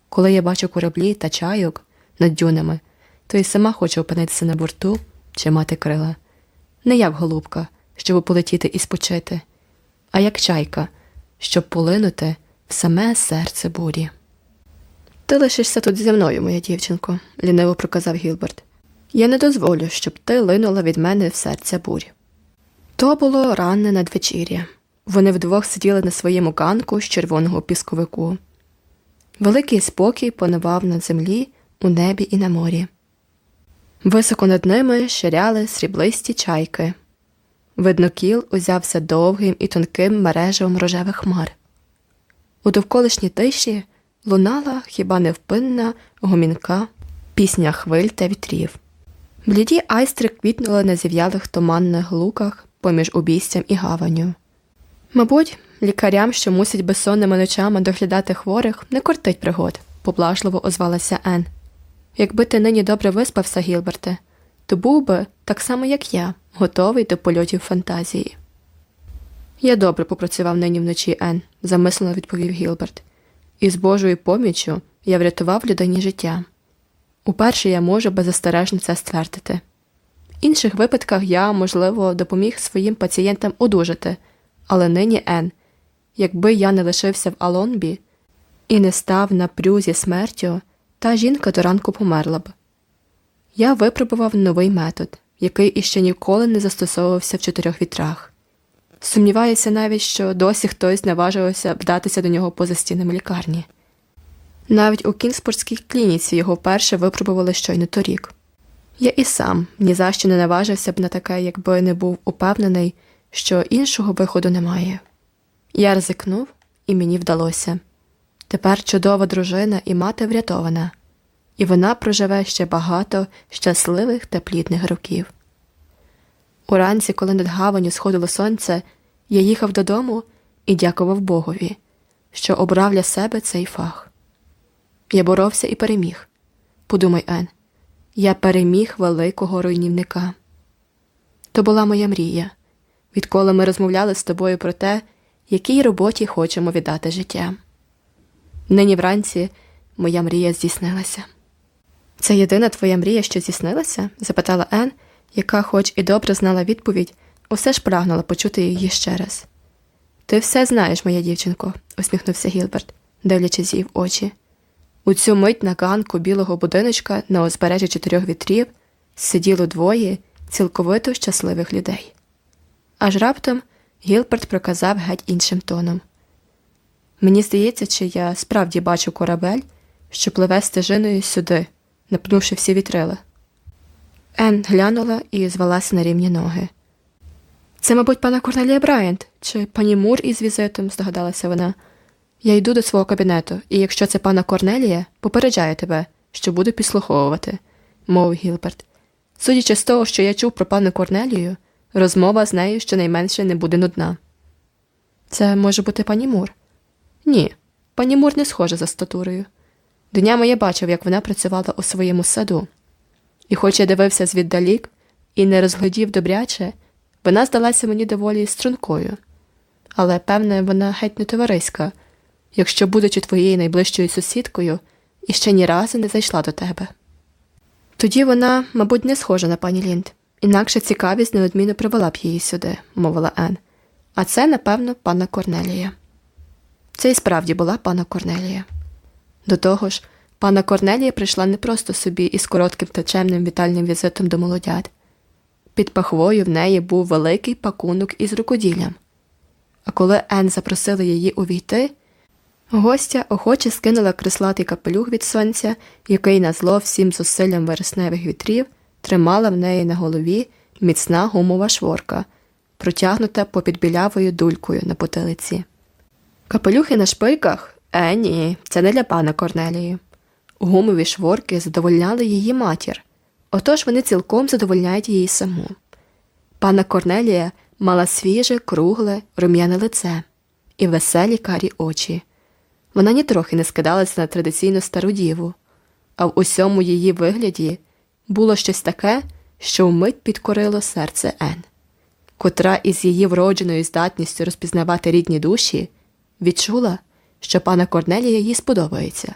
Коли я бачу кораблі та чайок над дюнами, то й сама хочу опинитися на борту чи мати крила. Не як голубка, щоб полетіти і спочити а як чайка, щоб полинути в саме серце бурі. Ти лишишся тут зі мною, моя дівчинко, ліниво проказав Гілберт. Я не дозволю, щоб ти линула від мене в серця бурі. То було ранне надвечір'я. Вони вдвох сиділи на своєму ганку з червоного пісковику. Великий спокій панував на землі, у небі і на морі. Високо над ними ширяли сріблисті чайки. Видно, кіл узявся довгим і тонким мережевом рожевих хмар. У довколишній тиші лунала хіба невпинна гомінка, пісня хвиль та вітрів. Бліді айстри квітнули на зів'ялих туманних луках поміж обійстям і гаванню. Мабуть, лікарям, що мусять безсонними ночами доглядати хворих, не кортить пригод, поблажливо озвалася Ен. Якби ти нині добре виспався, Гілберте, то був би, так само як я, готовий до польотів фантазії. Я добре попрацював нині вночі, Ен, замислено відповів Гілберт, і з Божою поміччю я врятував людині життя. Уперше я можу беззастережно це ствердити. В інших випадках я, можливо, допоміг своїм пацієнтам одужати, але нині Ен, якби я не лишився в Алонбі і не став на прюзі смертю, та жінка до ранку померла б. Я випробував новий метод, який іще ніколи не застосовувався в чотирьох вітрах. Сумніваюся навіть, що досі хтось наважився вдатися до нього поза стінами лікарні. Навіть у Кінспортській клініці його вперше випробували щойно торік. Я і сам ні за що не наважився б на таке, якби не був упевнений, що іншого виходу немає. Я ризикнув, і мені вдалося. Тепер чудова дружина і мати врятована, і вона проживе ще багато щасливих та плідних років. Уранці, коли над гаваню сходило сонце, я їхав додому і дякував Богові, що обрав для себе цей фах. Я боровся і переміг. Подумай, Ен, я переміг великого руйнівника. То була моя мрія, відколи ми розмовляли з тобою про те, якій роботі хочемо віддати життя. Нині вранці моя мрія здійснилася. Це єдина твоя мрія, що здійснилася? запитала Ен, яка, хоч і добре знала відповідь, усе ж прагнула почути її ще раз. Ти все знаєш, моя дівчинко, усміхнувся Гілберт, дивлячись їй в очі. У цю мить на ганку білого будиночка на узбережжі чотирьох вітрів сиділо двоє цілковито щасливих людей. Аж раптом Гілберт проказав геть іншим тоном. Мені здається, чи я справді бачу корабель, що пливе стежиною сюди, напнувши всі вітрила. Ен глянула і звелася на рівні ноги. Це, мабуть, пана Корнелія Брайант чи пані Мур із візитом, здогадалася вона. Я йду до свого кабінету, і якщо це пана Корнелія, попереджаю тебе, що буду підслуховувати, мовив Гілберт. Судячи з того, що я чув про пану Корнелію, розмова з нею щонайменше не буде нудна. Це може бути пані Мур? Ні, пані Мур не схожа за статурою. Днями я бачив, як вона працювала у своєму саду. І, хоч я дивився звіддалік і не розглядів добряче, вона здалася мені доволі стрункою. Але, певне, вона геть не товариська, якщо, будучи твоєю найближчою сусідкою, і ще ні разу не зайшла до тебе. Тоді вона, мабуть, не схожа на пані Лінд, інакше цікавість неодмінно привела б її сюди, мовила Ен. А це, напевно, пана Корнелія. Це і справді була пана Корнелія. До того ж, пана Корнелія прийшла не просто собі із коротким та чемним вітальним візитом до молодят. Під пахвою в неї був великий пакунок із рукоділлям. А коли Ен запросила її увійти, гостя охоче скинула крислатий капелюх від сонця, який на зло всім зусиллям вересневих вітрів тримала в неї на голові міцна гумова шворка, протягнута попід білявою дулькою на потилиці. Капелюхи на шпильках? Е, ні, це не для пана Корнелії. Гумові шворки задовольняли її матір, отож вони цілком задовольняють її саму. Пана Корнелія мала свіже, кругле, рум'яне лице і веселі карі очі. Вона нітрохи не скидалася на традиційну стару діву, а в усьому її вигляді було щось таке, що вмить підкорило серце Ен, котра із її вродженою здатністю розпізнавати рідні душі відчула, що пана Корнелія їй сподобається,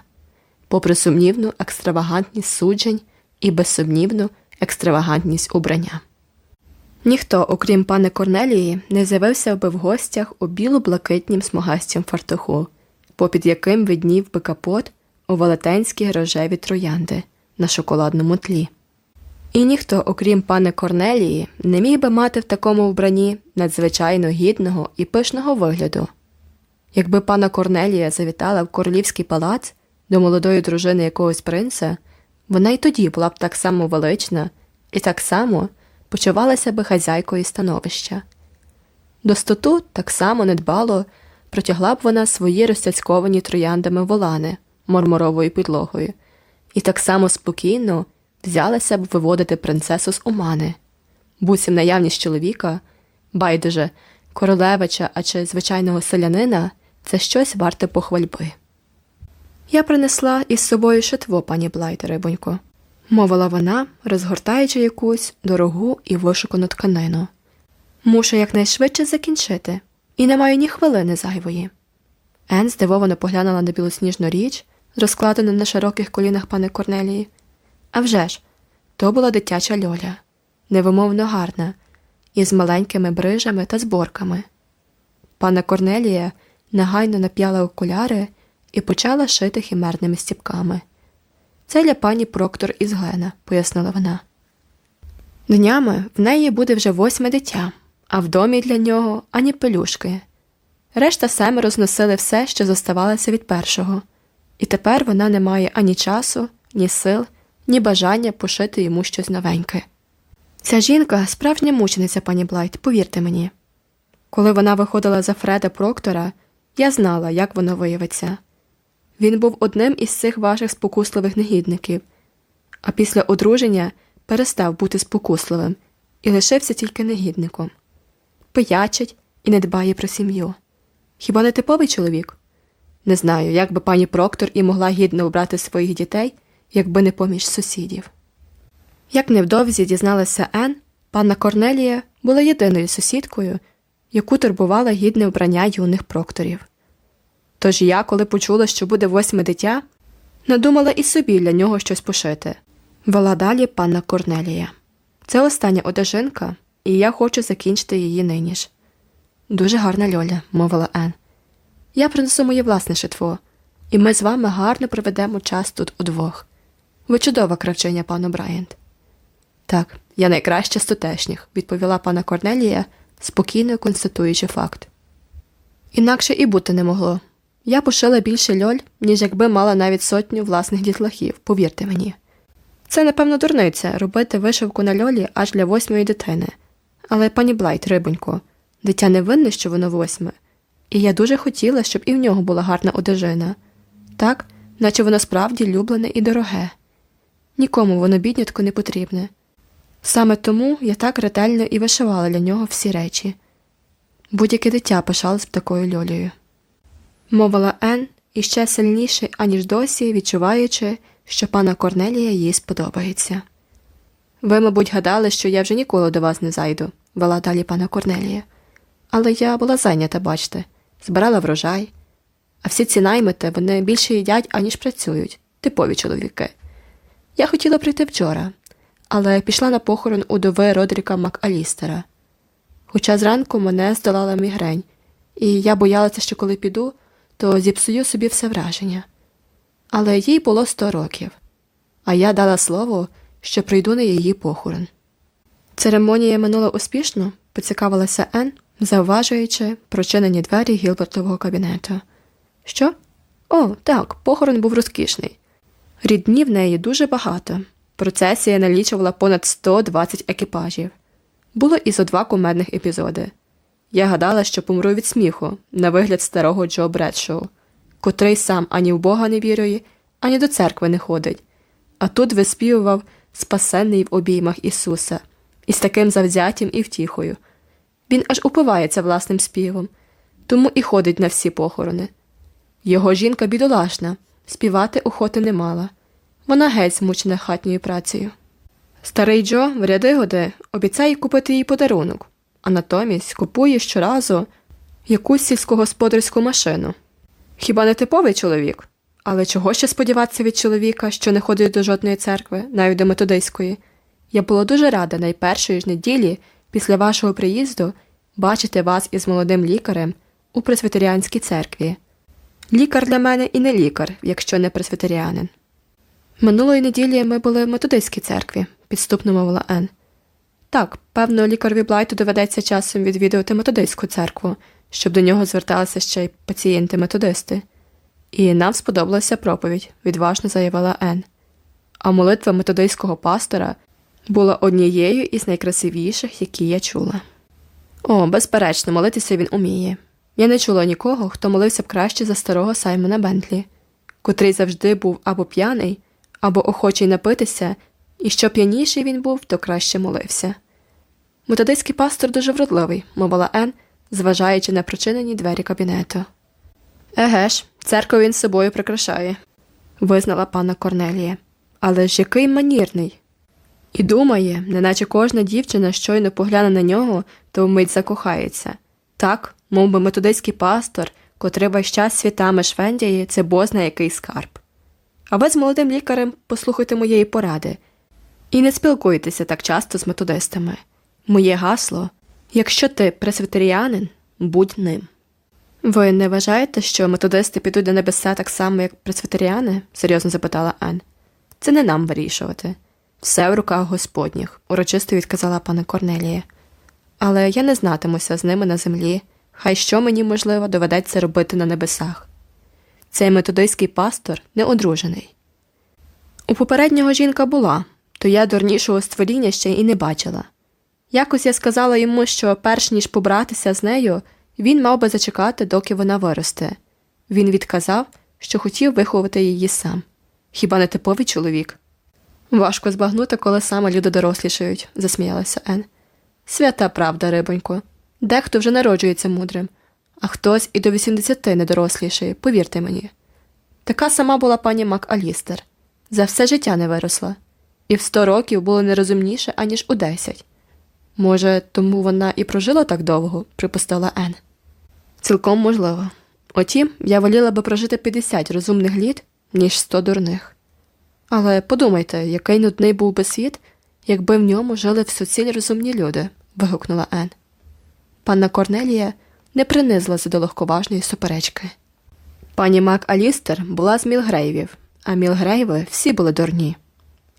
попри сумнівну екстравагантність суджень і безсумнівну екстравагантність убрання. Ніхто, окрім пани Корнелії, не з'явився би в гостях у біло-блакитнім смугастім фартуху, попід яким виднів би капот у велетенські рожеві троянди на шоколадному тлі. І ніхто, окрім пани Корнелії, не міг би мати в такому вбранні надзвичайно гідного і пишного вигляду. Якби пана Корнелія завітала в королівський палац до молодої дружини якогось принца, вона й тоді була б так само велична і так само почувалася би хазяйкою становища. Достоту так само недбало протягла б вона свої розцяцьковані трояндами волани мармуровою підлогою, і так само спокійно взялася б виводити принцесу з Омани. Буцім наявність чоловіка, байдуже, королевича а чи звичайного селянина це щось варте похвальби. Я принесла із собою шитво, пані Блайт, рибонько, мовила вона, розгортаючи якусь дорогу і вишукану тканину. Мушу якнайшвидше закінчити, і не маю ні хвилини зайвої. Ен здивовано поглянула на білосніжну річ, розкладену на широких колінах пани Корнелії. А вже ж, то була дитяча льоля, невимовно гарна, із маленькими брижами та зборками. Пана Корнелія негайно нап'яла окуляри і почала шити хімерними стіпками. Це для пані Проктор із Глена, пояснила вона. Днями в неї буде вже восьме дитя, а в домі для нього ані пелюшки. Решта семеро зносили все, що зоставалося від першого, і тепер вона не має ані часу, ні сил, ні бажання пошити йому щось новеньке. Ця жінка справжня мучениця, пані Блайт, повірте мені. Коли вона виходила за Фреда Проктора, я знала, як воно виявиться. Він був одним із цих ваших спокусливих негідників, а після одруження перестав бути спокусливим і лишився тільки негідником. Пиячить і не дбає про сім'ю. Хіба не типовий чоловік? Не знаю, як би пані Проктор і могла гідно обрати своїх дітей, якби не поміж сусідів. Як невдовзі дізналася Ен, панна Корнелія була єдиною сусідкою, яку турбувала гідне вбрання юних прокторів. Тож я, коли почула, що буде восьме дитя, надумала і собі для нього щось пошити. Вела далі панна Корнелія. Це остання одежинка, і я хочу закінчити її нині ж. Дуже гарна льоля, мовила Ен. Я принесу моє власне шитво, і ми з вами гарно проведемо час тут удвох. Ви чудова кравчиня, пану Брайант. Так, я найкраща з тутешніх, відповіла пана Корнелія, спокійно констатуючи факт. Інакше і бути не могло. Я пошила більше льоль, ніж якби мала навіть сотню власних дітлахів, повірте мені. Це, напевно, дурниця робити вишивку на льолі аж для восьмої дитини. Але, пані Блайт, рибонько, дитя не винне, що воно восьме, і я дуже хотіла, щоб і в нього була гарна одежина, так, наче воно справді люблене і дороге. Нікому воно, біднятко, не потрібне. Саме тому я так ретельно і вишивала для нього всі речі. Будь-яке дитя пишалось б такою льолею. Мовила Ен іще сильніше, аніж досі, відчуваючи, що пана Корнелія їй сподобається. Ви, мабуть, гадали, що я вже ніколи до вас не зайду, вела далі пана Корнелія. Але я була зайнята, бачте, збирала врожай, а всі ці наймити вони більше їдять, аніж працюють, типові чоловіки. Я хотіла прийти вчора, але пішла на похорон удови Родріка Макалістера. Хоча зранку мене здолала мігрень, і я боялася, що коли піду, то зіпсую собі все враження. Але їй було сто років, а я дала слово, що прийду на її похорон. Церемонія минула успішно, поцікавилася Ен, зауважуючи прочинені двері Гілбертового кабінету. Що? О, так, похорон був розкішний. Рідні в неї дуже багато. Процесія налічувала понад 120 екіпажів. Було і зо два кумедних епізоди. Я гадала, що помру від сміху на вигляд старого Джо Бредшоу, котрий сам ані в Бога не вірує, ані до церкви не ходить, а тут виспівував спасенний в обіймах Ісуса, із таким завзяттям і втіхою. Він аж упивається власним співом, тому і ходить на всі похорони. Його жінка бідолашна, співати охоти не мала. Вона геть змучена хатньою працею. Старий Джо в ряди годи обіцяє купити їй подарунок, а натомість купує щоразу якусь сільськогосподарську машину. Хіба не типовий чоловік? Але чого ще сподіватися від чоловіка, що не ходить до жодної церкви, навіть до методистської? Я була дуже рада найпершої ж неділі після вашого приїзду бачити вас із молодим лікарем у пресвітеріанській церкві. Лікар для мене і не лікар, якщо не пресвітеріанин. Минулої неділі ми були в методистській церкві, підступно мовила Ен. Так, певно, лікареві Блайту доведеться часом відвідувати методистську церкву, щоб до нього зверталися ще й пацієнти-методисти. І нам сподобалася проповідь, відважно заявила Ен. а молитва методистського пастора була однією із найкрасивіших, які я чула. О, безперечно, молитися він уміє. Я не чула нікого, хто молився б краще за старого Саймона Бентлі, котрий завжди був або п'яний, або охочий напитися, і що п'яніший він був, то краще молився. Методистський пастор дуже вродливий, мовила Ен, зважаючи на прочинені двері кабінету. Еге ж, церкву він собою прикрашає, визнала пана Корнелія. Але ж який манірний. І думає, неначе кожна дівчина щойно погляне на нього, то вмить закохається. Так, мов би методистський пастор, котрий весь час світами швендяє, це бозна який скарб. А ви з молодим лікарем послухайте моєї поради і не спілкуйтеся так часто з методистами. Моє гасло якщо ти пресвітеріанин, будь ним. Ви не вважаєте, що методисти підуть до небеса так само, як пресвітеріани? серйозно запитала Ан. Це не нам вирішувати. Все в руках Господніх, урочисто відказала пана Корнелія. Але я не знатимуся з ними на землі, хай що мені, можливо, доведеться робити на небесах. Цей методистський пастор не одружений. У попереднього жінка була, то я дурнішого створіння ще і не бачила. Якось я сказала йому, що перш ніж побратися з нею, він мав би зачекати, доки вона виросте. Він відказав, що хотів виховати її сам. Хіба не типовий чоловік? Важко збагнути, коли саме люди дорослішають, засміялася Ен. Свята правда, рибонько. Дехто вже народжується мудрим, а хтось і до 80 не дорослішає, повірте мені. Така сама була пані Мак Алістер. За все життя не виросла, і в сто років було нерозумніше, аніж у десять. Може, тому вона і прожила так довго, припустила Ен. Цілком можливо. Утім, я воліла би прожити 50 розумних літ, ніж 100 дурних. Але подумайте, який нудний був би світ, якби в ньому жили всуціль розумні люди, вигукнула Ен. Панна Корнелія не принизилася до легковажної суперечки. Пані Мак Алістер була з Мілгрейвів, а Мілгрейви всі були дурні.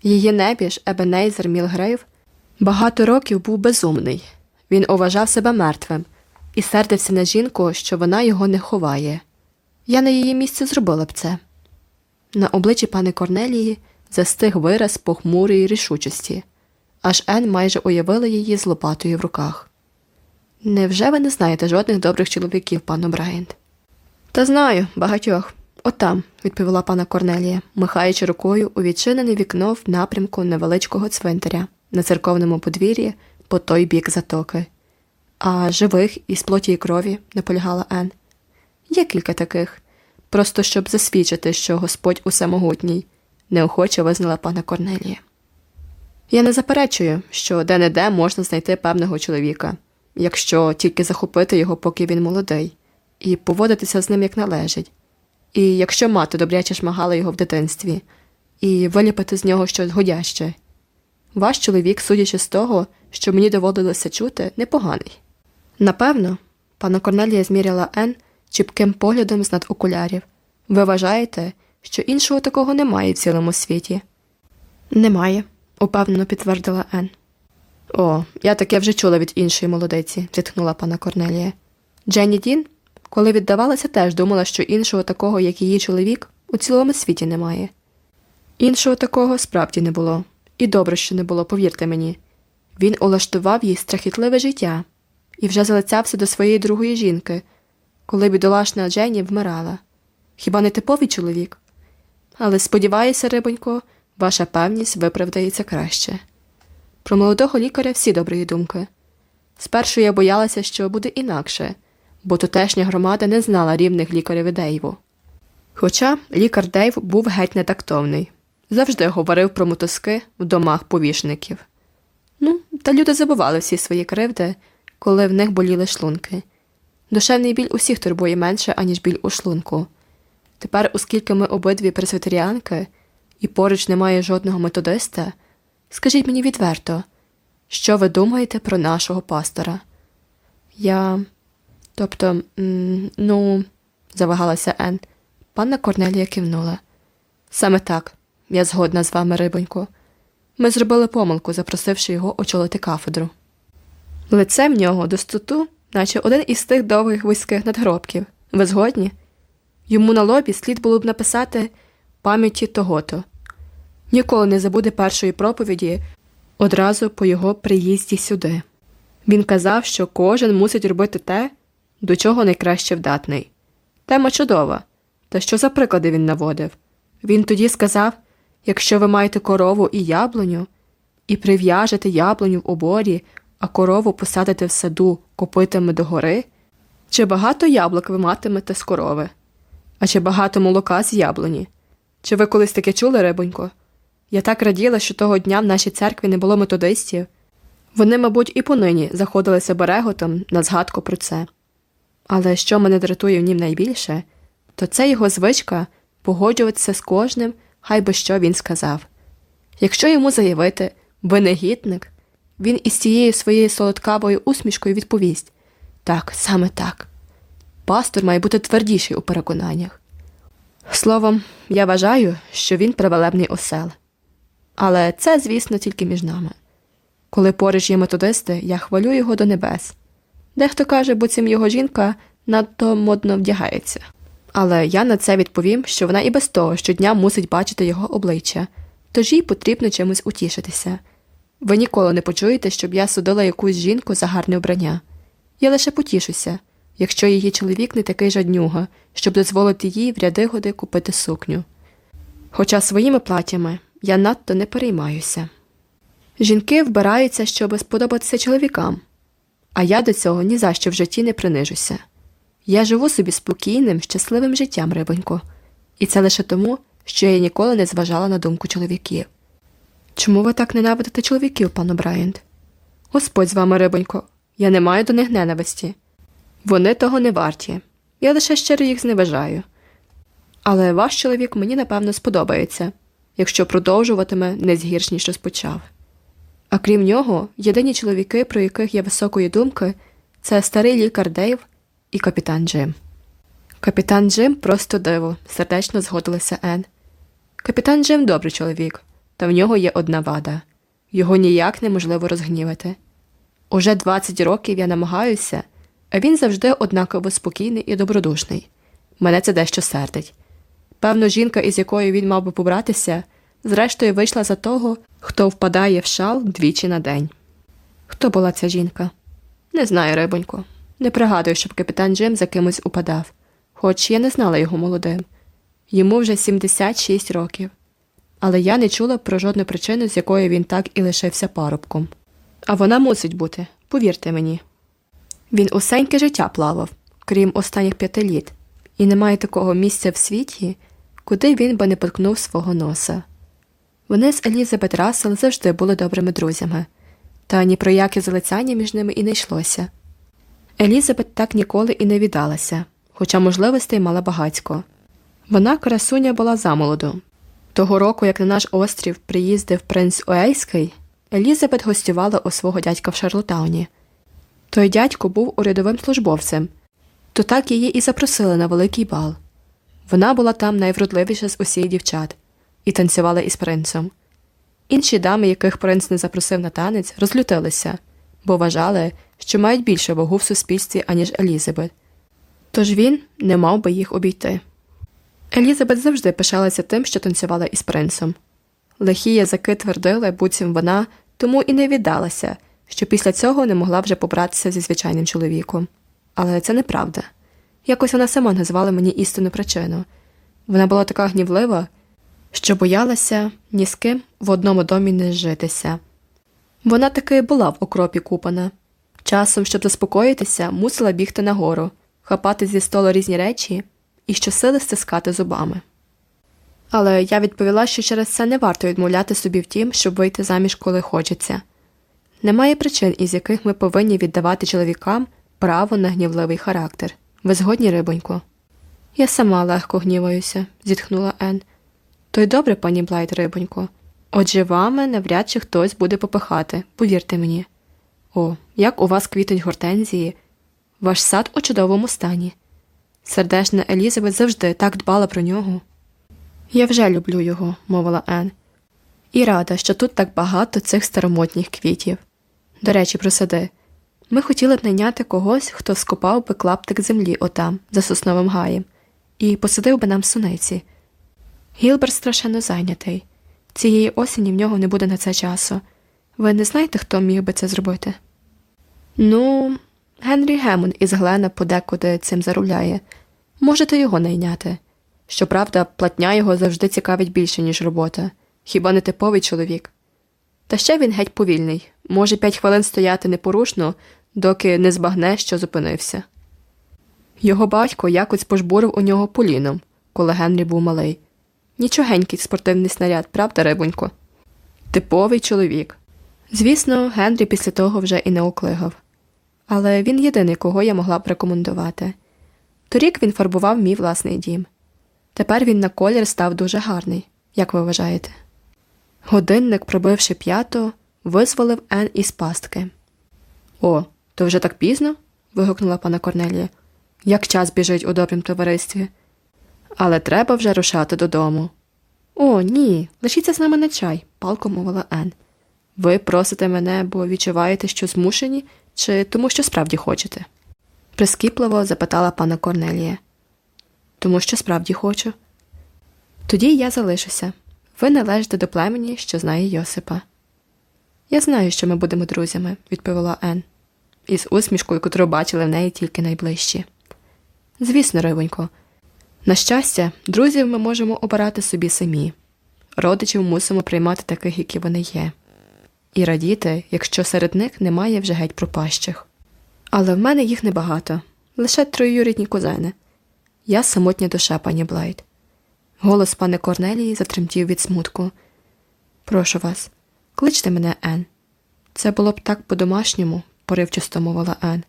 Її небіж Ебенейзер Мілгрейв багато років був безумний. Він уважав себе мертвим і сердився на жінку, що вона його не ховає. Я на її місці зробила б це. На обличчі пани Корнелії застиг вираз похмурої рішучості, аж Ен майже уявила її з лопатою в руках. Невже ви не знаєте жодних добрих чоловіків, пан Брайант? Та знаю, багатьох. Отам, відповіла пана Корнелія, махаючи рукою у відчинене вікно в напрямку невеличкого цвинтаря на церковному подвір'ї по той бік затоки. А живих із плоті і крові, наполягала Ен. Є кілька таких, просто щоб засвідчити, що Господь усемогутній, неохоче визнала пана Корнелія. Я не заперечую, що де не де можна знайти певного чоловіка, якщо тільки захопити його, поки він молодий, і поводитися з ним як належить, і якщо мати добряче шмагала його в дитинстві, і виліпити з нього щось годяще. Ваш чоловік, судячи з того, що мені доводилося чути, непоганий. Напевно, пана Корнелія зміряла Ен чіпким поглядом з над окулярів. Ви вважаєте, що іншого такого немає в цілому світі? Немає, упевнено підтвердила Ен. О, я таке вже чула від іншої молодиці, зітхнула пана Корнелія. Дженні Дін, коли віддавалася, теж думала, що іншого такого, як її чоловік, у цілому світі немає. Іншого такого справді не було, і добре, що не було, повірте мені. Він улаштував їй страхітливе життя і вже залицявся до своєї другої жінки, коли бідолашна Дженні вмирала. Хіба не типовий чоловік? Але сподіваюся, рибонько, ваша певність виправдається краще. Про молодого лікаря всі добрі думки. Спершу я боялася, що буде інакше, бо тутешня громада не знала рівних лікарів Дейву. Хоча лікар Дейв був геть нетактовний, завжди говорив про мотузки в домах повішників. Ну, та люди забували всі свої кривди, коли в них боліли шлунки. Душевний біль усіх турбує менше, аніж біль у шлунку. Тепер, оскільки ми обидві пресвітеріанки, і поруч немає жодного методиста, скажіть мені відверто, що ви думаєте про нашого пастора? Я. Тобто, ну, завагалася Ен. Панна Корнелія кивнула. Саме так, я згодна з вами, рибонько. Ми зробили помилку, запросивши його очолити кафедру. Лице в нього достоту, наче один із тих довгих вузьких надгробків. Ви згодні? Йому на лобі слід було б написати пам'яті того-то. Ніколи не забуде першої проповіді одразу по його приїзді сюди. Він казав, що кожен мусить робити те, до чого найкраще вдатний. Тема чудова. Та що за приклади він наводив? Він тоді сказав якщо ви маєте корову і яблуню, і прив'яжете яблуню в оборі, а корову посадите в саду копитами догори, чи багато яблук ви матимете з корови? А чи багато молока з яблуні? Чи ви колись таке чули, рибонько? Я так раділа, що того дня в нашій церкві не було методистів. Вони, мабуть, і понині заходилися береготом на згадку про це. Але що мене дратує в нім найбільше, то це його звичка погоджуватися з кожним, хай би що він сказав. Якщо йому заявити ви негідник, він із цією своєю солодкавою усмішкою відповість так, саме так. Пастор має бути твердіший у переконаннях. Словом, я вважаю, що він привалебний осел. Але це, звісно, тільки між нами. Коли поруч є методисти, я хвалю його до небес. Дехто каже, бо цим його жінка надто модно вдягається. Але я на це відповім, що вона і без того щодня мусить бачити його обличчя, тож їй потрібно чимось утішитися. Ви ніколи не почуєте, щоб я судила якусь жінку за гарне вбрання. Я лише потішуся, якщо її чоловік не такий жаднюга, щоб дозволити їй в ряди годи купити сукню. Хоча своїми платями я надто не переймаюся. Жінки вбираються, щоб сподобатися чоловікам, а я до цього ні за що в житті не принижуся. Я живу собі спокійним, щасливим життям, рибонько, і це лише тому, що я ніколи не зважала на думку чоловіків. Чому ви так ненавидите чоловіків, пану Брайант? Господь з вами, рибонько, я не маю до них ненависті. Вони того не варті, я лише щиро їх зневажаю. Але ваш чоловік мені, напевно, сподобається, якщо продовжуватиме не згірш, ніж розпочав. А крім нього, єдині чоловіки, про яких є високої думки, це старий лікар Дейв і капітан Джим. Капітан Джим просто диво, сердечно згодилася Ен. Капітан Джим добрий чоловік, та в нього є одна вада його ніяк неможливо розгнівати. Уже 20 років я намагаюся, а він завжди однаково спокійний і добродушний. Мене це дещо сердить. Певно, жінка, із якою він мав би побратися, зрештою вийшла за того, хто впадає в шал двічі на день. Хто була ця жінка? Не знаю, рибонько. Не пригадую, щоб капітан Джим за кимось упадав, хоч я не знала його молодим. Йому вже 76 років. Але я не чула про жодну причину, з якої він так і лишився парубком. А вона мусить бути, повірте мені. Він усеньке життя плавав, крім останніх п'яти літ, і немає такого місця в світі, куди він би не поткнув свого носа. Вони з Елізабет Рассел завжди були добрими друзями, та ні про яке залицяння між ними і не йшлося. Елізабет так ніколи і не віддалася, хоча можливостей мала багатько. Вона красуня була замолоду. Того року, як на наш острів приїздив принц Уейський, Елізабет гостювала у свого дядька в Шарлотауні. Той дядько був урядовим службовцем, то так її і запросили на великий бал. Вона була там найвродливіша з усіх дівчат і танцювала із принцем. Інші дами, яких принц не запросив на танець, розлютилися, бо вважали, що мають більше вагу в суспільстві, аніж Елізабет. Тож він не мав би їх обійти. Елізабет завжди пишалася тим, що танцювала із принцем. Лихі язики твердили, буцім вона тому і не віддалася, що після цього не могла вже побратися зі звичайним чоловіком. Але це неправда. Якось вона сама назвала мені істинну причину. Вона була така гнівлива, що боялася ні з ким в одному домі не зжитися. Вона таки була в окропі купана. Часом, щоб заспокоїтися, мусила бігти нагору, хапати зі столу різні речі і щосили стискати зубами. Але я відповіла, що через це не варто відмовляти собі в тім, щоб вийти заміж, коли хочеться. Немає причин, із яких ми повинні віддавати чоловікам право на гнівливий характер. Ви згодні, рибонько? Я сама легко гніваюся, зітхнула Ен. То й добре, пані Блайт, рибонько. Отже, вами навряд чи хтось буде попихати, повірте мені. О, як у вас квітуть гортензії, ваш сад у чудовому стані. Сердешна Елізабет завжди так дбала про нього. Я вже люблю його, мовила Ен, і рада, що тут так багато цих старомотніх квітів. До речі, про сади. Ми хотіли б найняти когось, хто скопав би клаптик землі отам, за сосновим гаєм, і посадив би нам суниці. Гілберт страшенно зайнятий. Цієї осені в нього не буде на це часу. Ви не знаєте, хто міг би це зробити? Ну, Генрі Гемон із Глена подекуди цим заробляє. Можете його найняти. Щоправда, платня його завжди цікавить більше, ніж робота. Хіба не типовий чоловік? Та ще він геть повільний, може п'ять хвилин стояти непорушно, доки не збагне, що зупинився. Його батько якось пожбурив у нього поліном, коли Генрі був малий. Нічогенький спортивний снаряд, правда, рибонько? Типовий чоловік. Звісно, Генрі після того вже і не оклигав. Але він єдиний, кого я могла б рекомендувати. Торік він фарбував мій власний дім. Тепер він на колір став дуже гарний, як ви вважаєте. Годинник, пробивши п'яту, визволив Ен із пастки. О, то вже так пізно? вигукнула пана Корнелія. Як час біжить у добрім товаристві. Але треба вже рушати додому. О, ні, лишіться з нами на чай, палко мовила Ен. Ви просите мене, бо відчуваєте, що змушені, чи тому, що справді хочете? прискіпливо запитала пана Корнелія. Тому що справді хочу. Тоді я залишуся. Ви належите до племені, що знає Йосипа. Я знаю, що ми будемо друзями, відповіла Ен, із усмішкою, котру бачили в неї тільки найближчі. Звісно, Ривонько. На щастя, друзів ми можемо обирати собі самі. Родичів мусимо приймати таких, які вони є, і радіти, якщо серед них немає вже геть пропащих. Але в мене їх небагато, лише троюрідні кузени. Я самотня душа, пані Блайт. Голос пани Корнелії затремтів від смутку. Прошу вас, кличте мене Ен. Це було б так по-домашньому, поривчасто мовила Ен.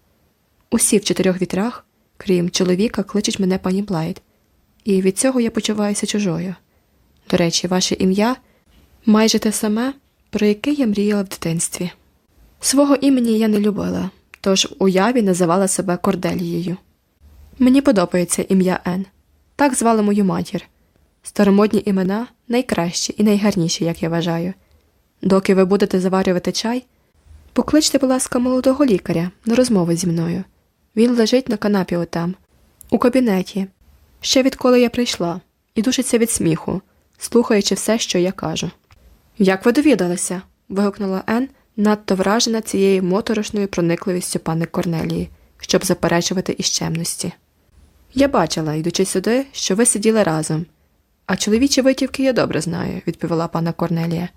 Усі в чотирьох вітрах, крім чоловіка, кличуть мене пані Блайт, і від цього я почуваюся чужою. До речі, ваше ім'я майже те саме, про яке я мріяла в дитинстві. Свого імені я не любила, тож в уяві називала себе Корделією. Мені подобається ім'я Ен. Так звали мою матір. Старомодні імена найкращі і найгарніші, як я вважаю. Доки ви будете заварювати чай, покличте, будь ласка, молодого лікаря на розмову зі мною. Він лежить на канапі отам, у кабінеті, ще відколи я прийшла, і душиться від сміху, слухаючи все, що я кажу. Як ви довідалися? вигукнула Ен, надто вражена цією моторошною проникливістю пани Корнелії, щоб заперечувати іщемності. Я бачила, йдучи сюди, що ви сиділи разом. А чоловічі витівки я добре знаю, відповіла пана Корнелія.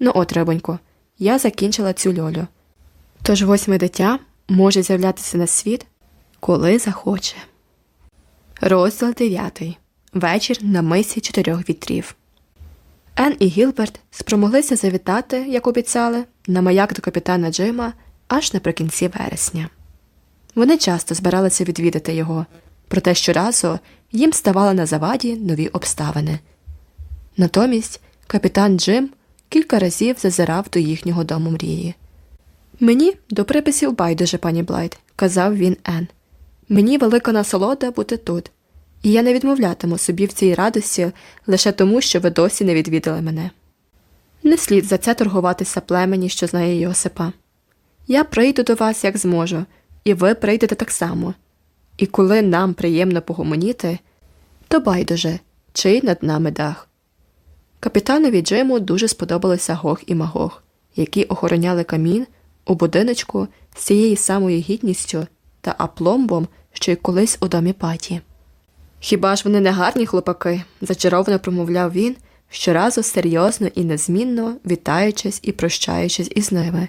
Ну, от, рибонько, я закінчила цю льолю. Тож восьме дитя може з'являтися на світ, коли захоче. Розділ дев'ятий. Вечір на мисі чотирьох вітрів. Ен і Гілберт спромоглися завітати, як обіцяли, на маяк до капітана Джима аж наприкінці вересня. Вони часто збиралися відвідати його, проте щоразу їм ставали на заваді нові обставини. Натомість капітан Джим кілька разів зазирав до їхнього дому мрії. Мені до приписів байдуже, пані Блайт, казав він Ен. Мені велика насолода бути тут, і я не відмовлятиму собі в цій радості лише тому, що ви досі не відвідали мене. Не слід за це торгуватися племені, що знає Йосипа. Я прийду до вас, як зможу, і ви прийдете так само. І коли нам приємно погомоніти, то байдуже, чий над нами дах. Капітанові Джиму дуже сподобалися Гог і Магог, які охороняли камін у будиночку з цією самою гідністю та апломбом, що й колись у домі паті. Хіба ж вони не гарні хлопаки? зачаровано промовляв він, щоразу серйозно і незмінно вітаючись і прощаючись із ними,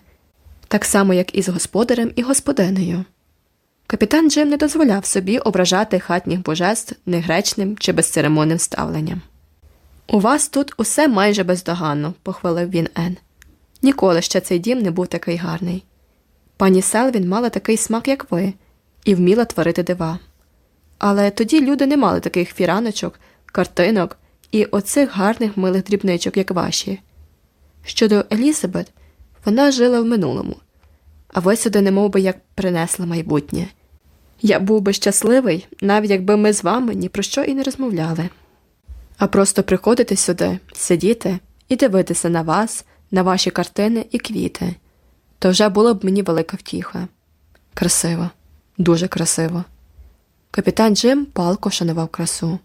так само, як і з господарем і господинею. Капітан Джим не дозволяв собі ображати хатніх божеств негречним чи безцеремонним ставленням. У вас тут усе майже бездоганно, похвалив він Ен. Ніколи ще цей дім не був такий гарний. Пані Селвін мала такий смак, як ви, і вміла творити дива. Але тоді люди не мали таких фіраночок, картинок і оцих гарних милих дрібничок, як ваші. Щодо Елізабет, вона жила в минулому, а ви сюди немов би як принесла майбутнє. Я був би щасливий, навіть якби ми з вами ні про що і не розмовляли. А просто приходити сюди, сидіти і дивитися на вас, на ваші картини і квіти, то вже було б мені велика втіха. Красиво, дуже красиво. Капітан Джим палко шанував красу.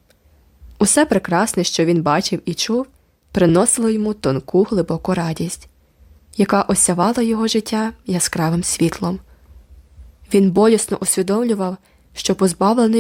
Усе прекрасне, що він бачив і чув, приносило йому тонку глибоку радість, яка осявала його життя яскравим світлом. Він болісно усвідомлював, що позбавлений